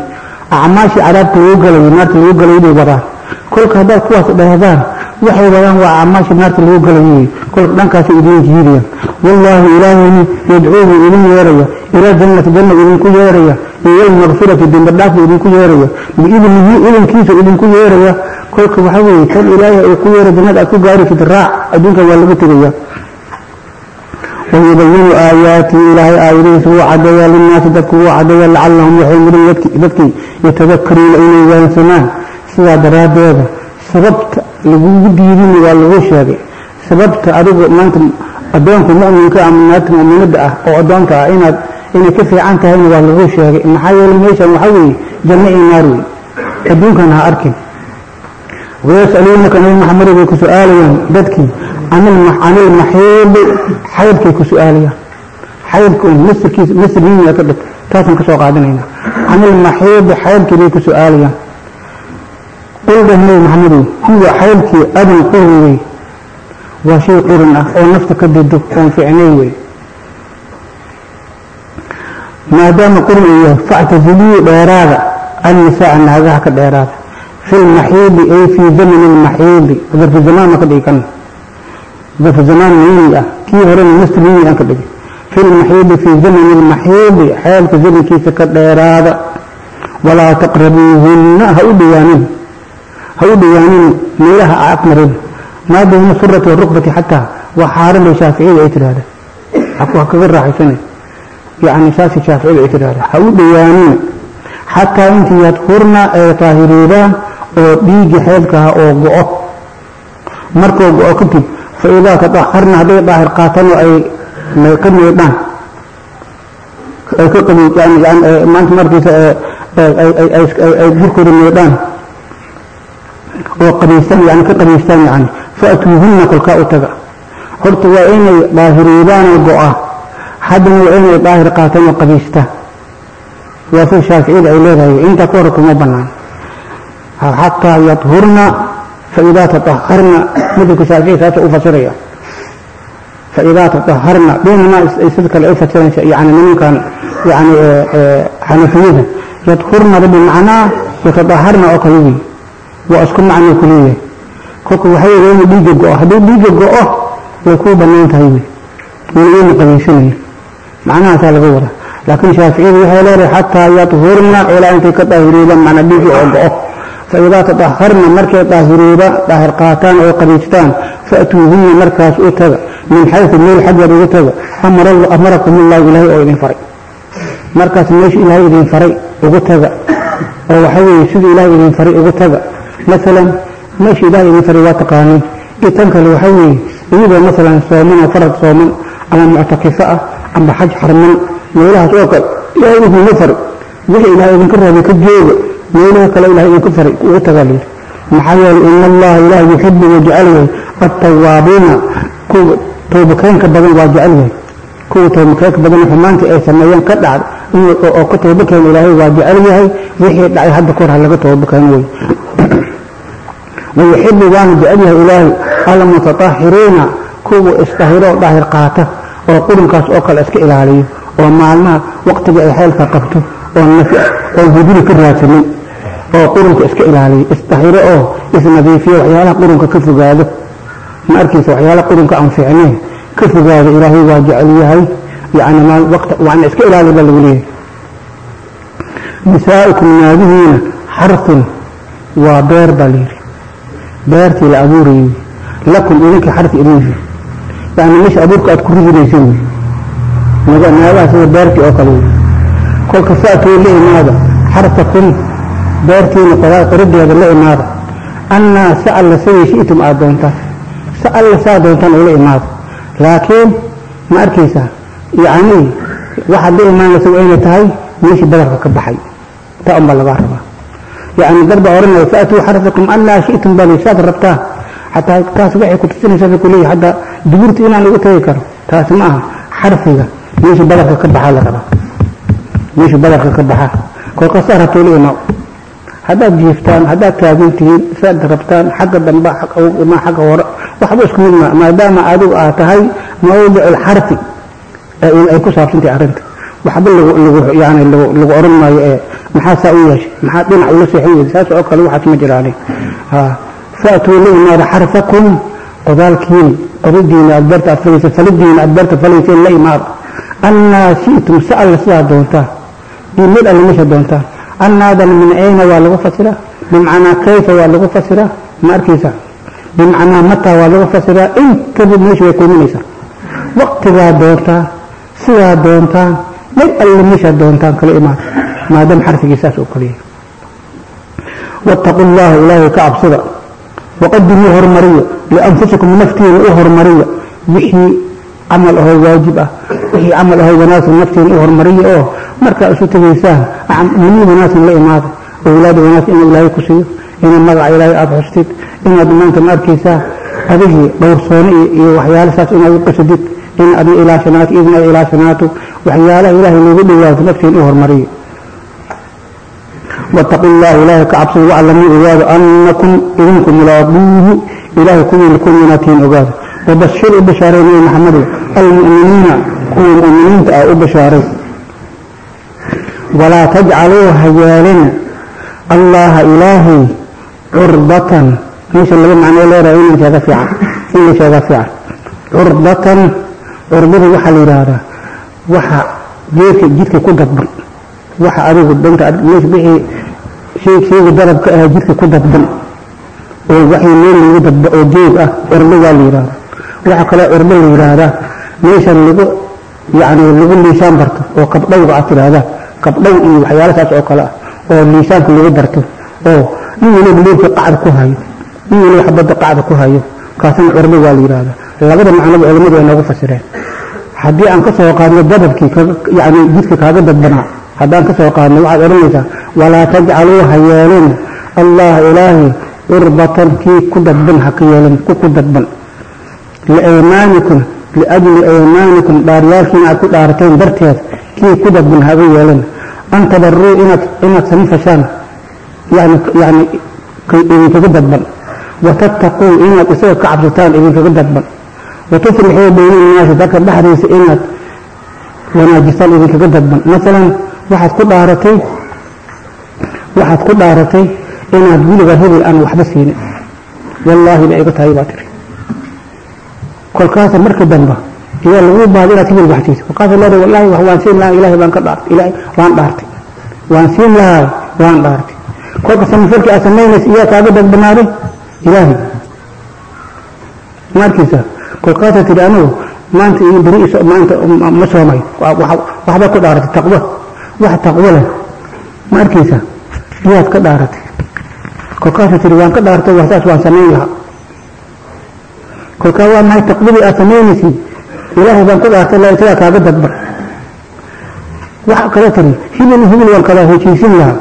acmaashii cadaabta lagu galayo naarta lagu galayo bay wadaan. Kolka haddaad kuwaas dhahdaan waxay wadaan waa acmaashii naarta lagu galayo wey kolka dhankaasay idin jiidayaan wallaahi ilaahayni yadcuuhu idin yeeraya ila jannati janna idinku yeeraya iyo almaqfirati dembadhaafba idinku yeeraya biidnihi idankiisa idinku yeeraya. Kolka waxa weeye tan ilaahay uu ku yeera jannada aad ku gaari kartid raac adduunka waa laga tegaya wayubayinu aayaatii ilaahay aayadihiisa wuu cadeeyaa linnaasi dadku wuu cadeeyaa lacallahum waxay mudan dadkii yatadakaruuna inay waansamaan sidaa daraaddeeda sababta lagugu diidin waa lagu sheegay sababta adigu maanta addoonka mu'minka ama naagta mu'minada ah oo addoonka ah inaad inay ka fiican tahayna waa lagu sheegay maxaa yeelay meeshan waxaa weeye janno iyo naar wey adduunkan ha arkin wayasaluunaka nabi maxamed bay ku su'aalayaan dadkii can ilmaxiidi xaydkay ku su'aalayaan xaydka un masirkiisa masir miya ka dhig. Taasaan ka soo qaadanayna can ilmaxiidi xaydkii bay ku su'aalayaan qul dheh nabi maxamedow huwa xaydkii adan qurun wey waa shay qurin ah oo nafta ka dido oon ficnay wey maadaama qurin uu yahay factaziluu dheeraada annisaa naagaha ka dheeraada. Fi lmaxiidi ay fii darfu zamaan miyi ah kii horena masr miyi aan ka dhigay. Fi lmaxiidi fii zamani lmaxiidi xeelka zamankiisa ka dheeraada. Walaa taqrabuuhunna ha u dhawaanin ha u dhawaanin meelaha akmarin maa bayna surati warukbati xataa waa xaaran bay shaaficiyada ay tidhahda ha kaga raaxaysana yani saasay shaaficiyada ay tidhahda ha u dhawaanina xataa intii yadkurna ay taahiroodaan oo dhiigii xeelkaha oo go-o markuu go-o kadib fa idaa tadaharna hadday daahir qaataan oo ay ka meedhaan ay ka qabi maanta markiisa ay burkooda meedhaan oo qabaystaan yani ka qabaystaan yani faatuuhunna kolkaa u taga horta waa inay daahiroodaan oo go-a haddana waa inay daahir qaataan oo qabaystaan waa sida shaaficiyada ay leedahay intaa ka hor kuma banaan xataa yadhurna faidaa taaharna madhabka shaaficiya saasa u fasiraya faidaa taaharna baynama sid kale ay fasiraysa yani nimankan yani xanafiyada yadhurnada bimacnaa yatadaharna oo kale wey waa isku macno ku kolka waxay waa inuu dhiigga go-o hadduu dhiigga go-o way kuu bannaan tahay wey weligeena qabaysanaya macnahaasaa laga wadaa laakiin shaaficiyadu waxay leedahay xataa yadhurna ilaa intay ka daahiroodaan macnaa dhiigga oo go-o faidaa tadaharna markay daahirooda daahir qaataan oo qabaystaan faatuuhunna markaas u taga min xaysu meel xaggeed ugu taga amarakum ullahu ilaahay oo idin faray markaas meesha ilaahay idin faray ugu taga oo waxa weeye sidii ilaahay idin faray ugu taga masalan meesha ilaahay idin faray waa taqaaniin iyo tan kale waxa weeye iyadoo masalan sooman oo farad sooman ama muctakifo ah amba xaj xarman meelahaas oo kale ilaahay idinma faray wixii ilaahay idinka reebay ka jooga meelaha kale ilahay idinku faray ugu tagaa layidhi maxaa yeelay ina allaha ilaah yuxibu wa jecel yahay altawaabiina kuwa toobakeenka badan waa jecel yahay kuwa toobakeenka badan xumaanta ay sameeyeen ka dhacd oo ka toobakeen ilaahay waa jecel yahay wixii dhacay hadda kahor ha laga toobakeen wey ويحب وان جعلها إلهي المتطهرين كو استهروا ظاهر قاته وقرن كاس أوكل اسك إلهي ومعلنا وقت أي حال فقبته oon huduli ah, ka raadsanin oo qurunka iska ilaaliyo istahiro oo isnadiifiyo waxyaalaha qurunka ka fogaado. Ma arkaysa waxyaala qurunka aan fiicneen ka fogaado ilaahay waa jecel yahay. Yani ma waan iska ilaali baa lagu leeyahay. Nisaa'ukum naadihiina xarfun waa beer baa layidhi beertii la abuurayey lakum idinkii xarfi idin yani meesha abuurka aad ku ridi layseen naagaha sida beertii oo kale kolka faakii la imaada xartakum beertiina qorideeda la imaada annaa si alla sayay shi'tum aad doontaan si alla saa doontaan ula imaada laakiin ma arkaysaa yacnii waxaad la imaanaysa waa inay tahay meeshii badarka ka baxay. Taa unbaa lagaa rabaa. Yacni dad baa faatuu xartakum annaa shi'tum baa saad rabtaan. Xataa taas waxay ku tusinaysaa bay hadda duburta inaan ugu tegi karo. Taasi ma aha xarfiga meeshii badarka ka baxaa la rabaa meeshuu badarka ka baxa. Kolkasaa rabtoo leena haddaad jiiftaan haddaad taagan tihiin saad rabtaan xagga dambe ma xagga hore waxba isku mid maa maadaama adigu aad tahay mawdicu lxarfi ay ku saabsan tahay arrinta. Waxba yani lagu oran maayo ee maxaa saa u yeeshay? Maxaa dhinac ula seexan weyda saas oo kale waxaas ma jiraani. Faatuu laymaada xarfakum qodaalkiin qodadiina aad beerta aad falaysa falidiina aad beerta falayseen la imaada annaa shi'tum sa'alla sidaa doontaa diilmid allimisha doontaa. Annaadan min ayna waa lagu fasiraa bimacnaa kayfa waa lagu fasiraa ma arkaysa bimacnaa mataa waa lagu fasiraa intaba meesha way kulminaysaa. Waqtigaa doontaa sidaa doontaa mid allimisha doontaan kala imaada maadaama xarfigii saas uu kaliya. Waataqu llaha ilaahay ka cabsada. Waqadimuu horumariya lianfusikum naftiina u horumariya wixii camal ahoo waajib ah. Wixii camal ahoo wanaagsan naftiina u horumariya oo markaa isu tegaysaa niyo wanaagsan la imaada awlaad wanaagsan inuu ilaahay ku siiyo inaad magaca ilaahay aada xustid inaad maanta arkaysaa adigii dhowrsoone iyo waxyaale saas inaad u qasadid in adiga ilaashanaato idna ilaashanaato waxyaalaha ilaahay loogu dhowaato naftiin u hormariyo. Wattaqu llaha ilaahay ka cabsada waclamuu ogaado annakum idinku mulaaquuhu ilaahay kuwiina kuwiinaatiin ogaado. Wabashir bashaaray nebi maxamedow almu'miniina kuwa mu'miniinta ah u bashaaray walaa tajcaluu ha yeelina allaha ilaahay curbatan meesha laba macnoo leedahay in sheega fiican in la fiican curbatan curbadu waxaa la yidhaahdaa waxa geedka jidka ku dabban waxa adigu dhanka wixii shayga darabka ah jidka ku dadban oo waxii meel lagu dabba oo geed ah curbo waa la yidhaahdaa waxa kale curbo la yidhaahdaa meeshan lagu yacni lagu liishaan barto oo qabdhowga aad tidhaahdaa kabdhow iyo waxyaalahaas oo kale ah oo liishaanka lagu barto oo nin waliba leebka qacda ku hayo nin waliba xabadda qacda ku hayo kaasna ordo waa la yidhahdaa labada macnoba culimmadu ay noogu fasireen. Haddii aan ka qaadno dadabkii yani jidka kaaga dadbanaa haddaan ka qaadno waxaad odhanaysaa walaa tajcaluu ha yeelin allah ilaahi curbatan kii ku dadban ha ka yeelin ku ku dadban. Liaymaanikum liajli aymaanikum dhaaryaalkiina aad ku dhaarateen darteed kii ku dadban haga yeelin an tabaruu inaad inaad sami fashaan yani yani idinkaga dadban watattaquu inaad isaga ka cabsataan idinkaga dadban watuslixuu bayna innaasi dadka dhexdiisa inaad wanaajistaan idinkaga dadban masalan waxaad ku dhaaratay waxaad ku dhaaratay inaad wiliga hebel aan waxba siinin wallaahi ba iga tahay baa tiri kolkaasa marka dambe iyaa lagu baahda inaad siiso kolkaasa leedahay wallaahi wax waan siin lahaa ilaahay baan ka dhaartay. Ilaahay waan dhaartay. Waan siin lahaa waan dhaartay. Kolka samafalkii aad samaynaysa iyaa kaaga dadbanaaday ilaahay. Ma arkaysa kolkaasa tiri anigu maanta iyo beri maanta ma soomay. Waxba ku dhaaratay taqwa. Wax taqwo leh. Ma arkaysa yaad ka dhaaratay kolkaasa tiri waan ka dhaartay wax saas waan samayn lahaa. Kolkaa waa maxay taqwadii aad samaynaysid ilaahay baan ku dhaartay la isagaa kaaga dadban waxa kale tiri hibil hibil waan kala heshiisin lahaa.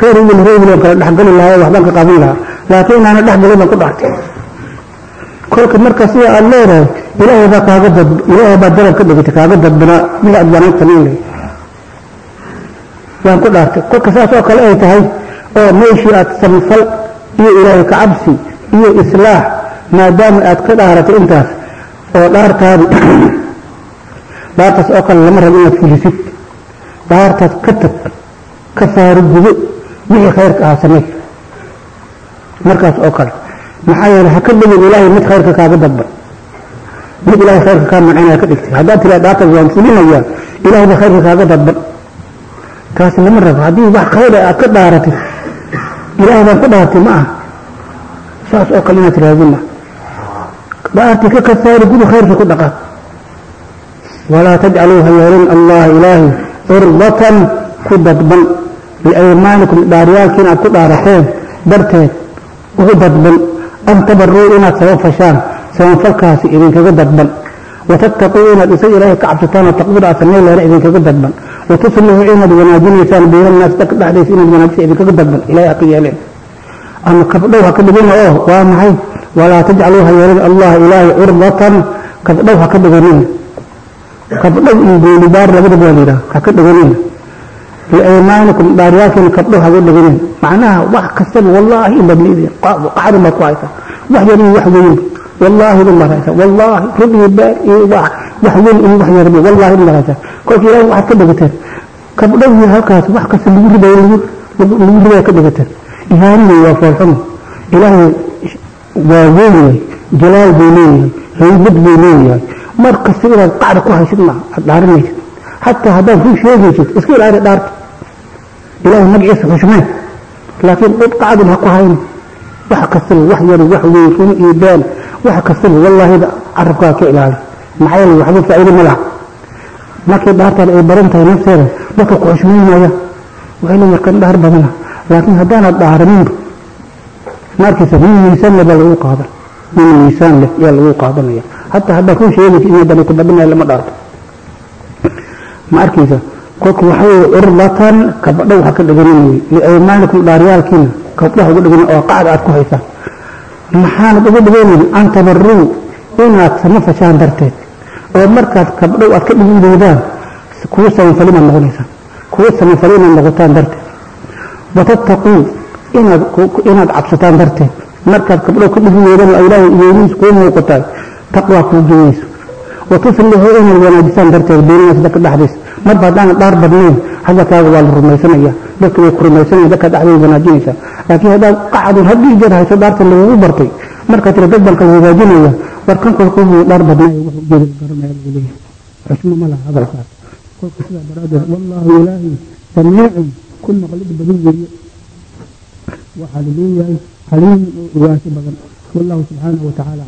Reer hibil reer hibil waan kala dhexgali lahaa waxbaan ka qaban lahaa. Laakiin inaana dhexgalay baan ku dhaartay kolka marka sida aad leedahay ilaahay baa kaaga dad ilaahay baa dalab ka dhigtay kaaga dadbanaa wixii aad samayn lahayd waan ku dhaartay kolka saas oo kale ay tahay oo meeshii aad samfal iyo ilaahay kacabsi iyo islaax maadaama aad ka dhaaratay intaas oo dhaartaadi <coughs> dhaartaas oo kale lama rabo inaad fulisid. Dhaartaas ka tag ka saaro gudo wixii khayrka ahaa samey markaas oo kale maxaa yeelay ha ka dhigin ilaahay mid khayrka kaaga dadban mid ilaahay khayrka kaa mancinaya ka dhigtay. Haddaad tiraa dhaartaas waan fulinayaa ilaahay ba khayrka kaaga dadban taasi lama rabo haddii wax khayr aad ka dhaaratay ilaahay baan ku dhaartay ma aha. Saas oo kale inaad tirahdin ma dhaartii ka kasaari gudu khayrka ku dhaqaaq walaa tajcaluu ha yeelin allah ilaahi curdatan ku dadban. Liaymaanikum dhaaryaalkii inaad ku dhaarateen darteed ugu dadban. An tabaruu inaad sabab fashaan. Sabanfalkaasi idinkaga dadban. Watattaquu inaad isaga ilaahay ka cabsataan oo taqwada idinkaga dadban. Watuslixuu inaad wanaajinaysaan bayna naas dhexdaysa inaad wanaajisa idinkaga dadban. Ilahay ha ka yeeleen. Ama kabdhow ha ka dhigina oo waa maxay walaa tajcaluu ha yeelin allah ilaahay curdatan kabdhow ha ka dhiganina kabdhow iyo goolibaar labadaba waa layidhaha ha ka dhiganina liaymaanikum dhaaryaalkiina kabdhow haga dhiganin macnaha wax kastaba wallaahi in baad leedihin qaxrin baad ku haysaa wax yar iyo wax weyn wallaahi in baad wallaahi rug iyo beer iyo wax wax weyn iyo wax yarba wallaahi in baad kolka ilaahay waxaad ka dhigateen kabdhow iyo halkaas wax kasta lagu ridayo lagu ridaya ka dhigateen ihaanina waa foolxumo ilaahay waa weyn yahay jalaal buu leeyahay haybad buu leeyahay. Mar kasta inaad qacda ku haysid ma aad dhaarinaysid xataa haddaad ku sheegaysid iska ilaali dhaarta. Ilaahay magaciisa xushmeen laakiin ud qacdin ha ku hayni wax kastaba wax yar wax weyn run iyo been wax kastaba wallaahida carabkaa ka ilaali. Maxaa yeele waxba faa'iido ma laha. Markii dhaartaan ay baran tahay nafteeda dadka ku xushmaynaya waxay leeyahay kan dhaar badana laakiin haddaanad dhaaraninba markiisa leh baa lagu qaadan min miisaan leh yaa lagu qaadanaya. Hataa haddaad ku sheegaysa inay dani ku lama dhaarto. Ma arkaysa waxa weeye curdatan kabadhow ha ka dhiganin wey liaymaanikum dhaaryaalkiina kabdhaha uga dhiganin oo qacda aad ku haysaan maxaanad uga dhiganin an inaad sama fashaan darteed. Oo markaad kabdhow aad ka dhigin weydaan kuwa samanfalimaad noqonaysaan kuwa samanfali inaad noqotaan darteed. Watattaquu inaad cabsataan darteed. Markaad kabdhow ka oo ilaahay iyooniis kuu muuqataa taqwaa kuu geeyeyso watuslixuu inaad wanaajisaan darteed beyninaas dadka dhexdiisa marba haddaan dhaar badnayn hadalkaaga waa la rumaysanaya. Dadka way ku rumaysanaya dadka dhexdeeda wanaajinaysaa. Laakiin haddaad qacdun haddii jeer hayso dhaarta lagugu bartay markaa tira dad baan hagaajinaya war kan kolka wuu dhaar badnaayo wuxuu leeyahay xushmo ma laha hadalkaas. Kolka sidaa daraaddeed wallaahu ilaahi samiicun ku maqlid badan weeye waxaa la leeyahay xaliimun oo ogaansho badan. Wallahu subxaanahu watacaala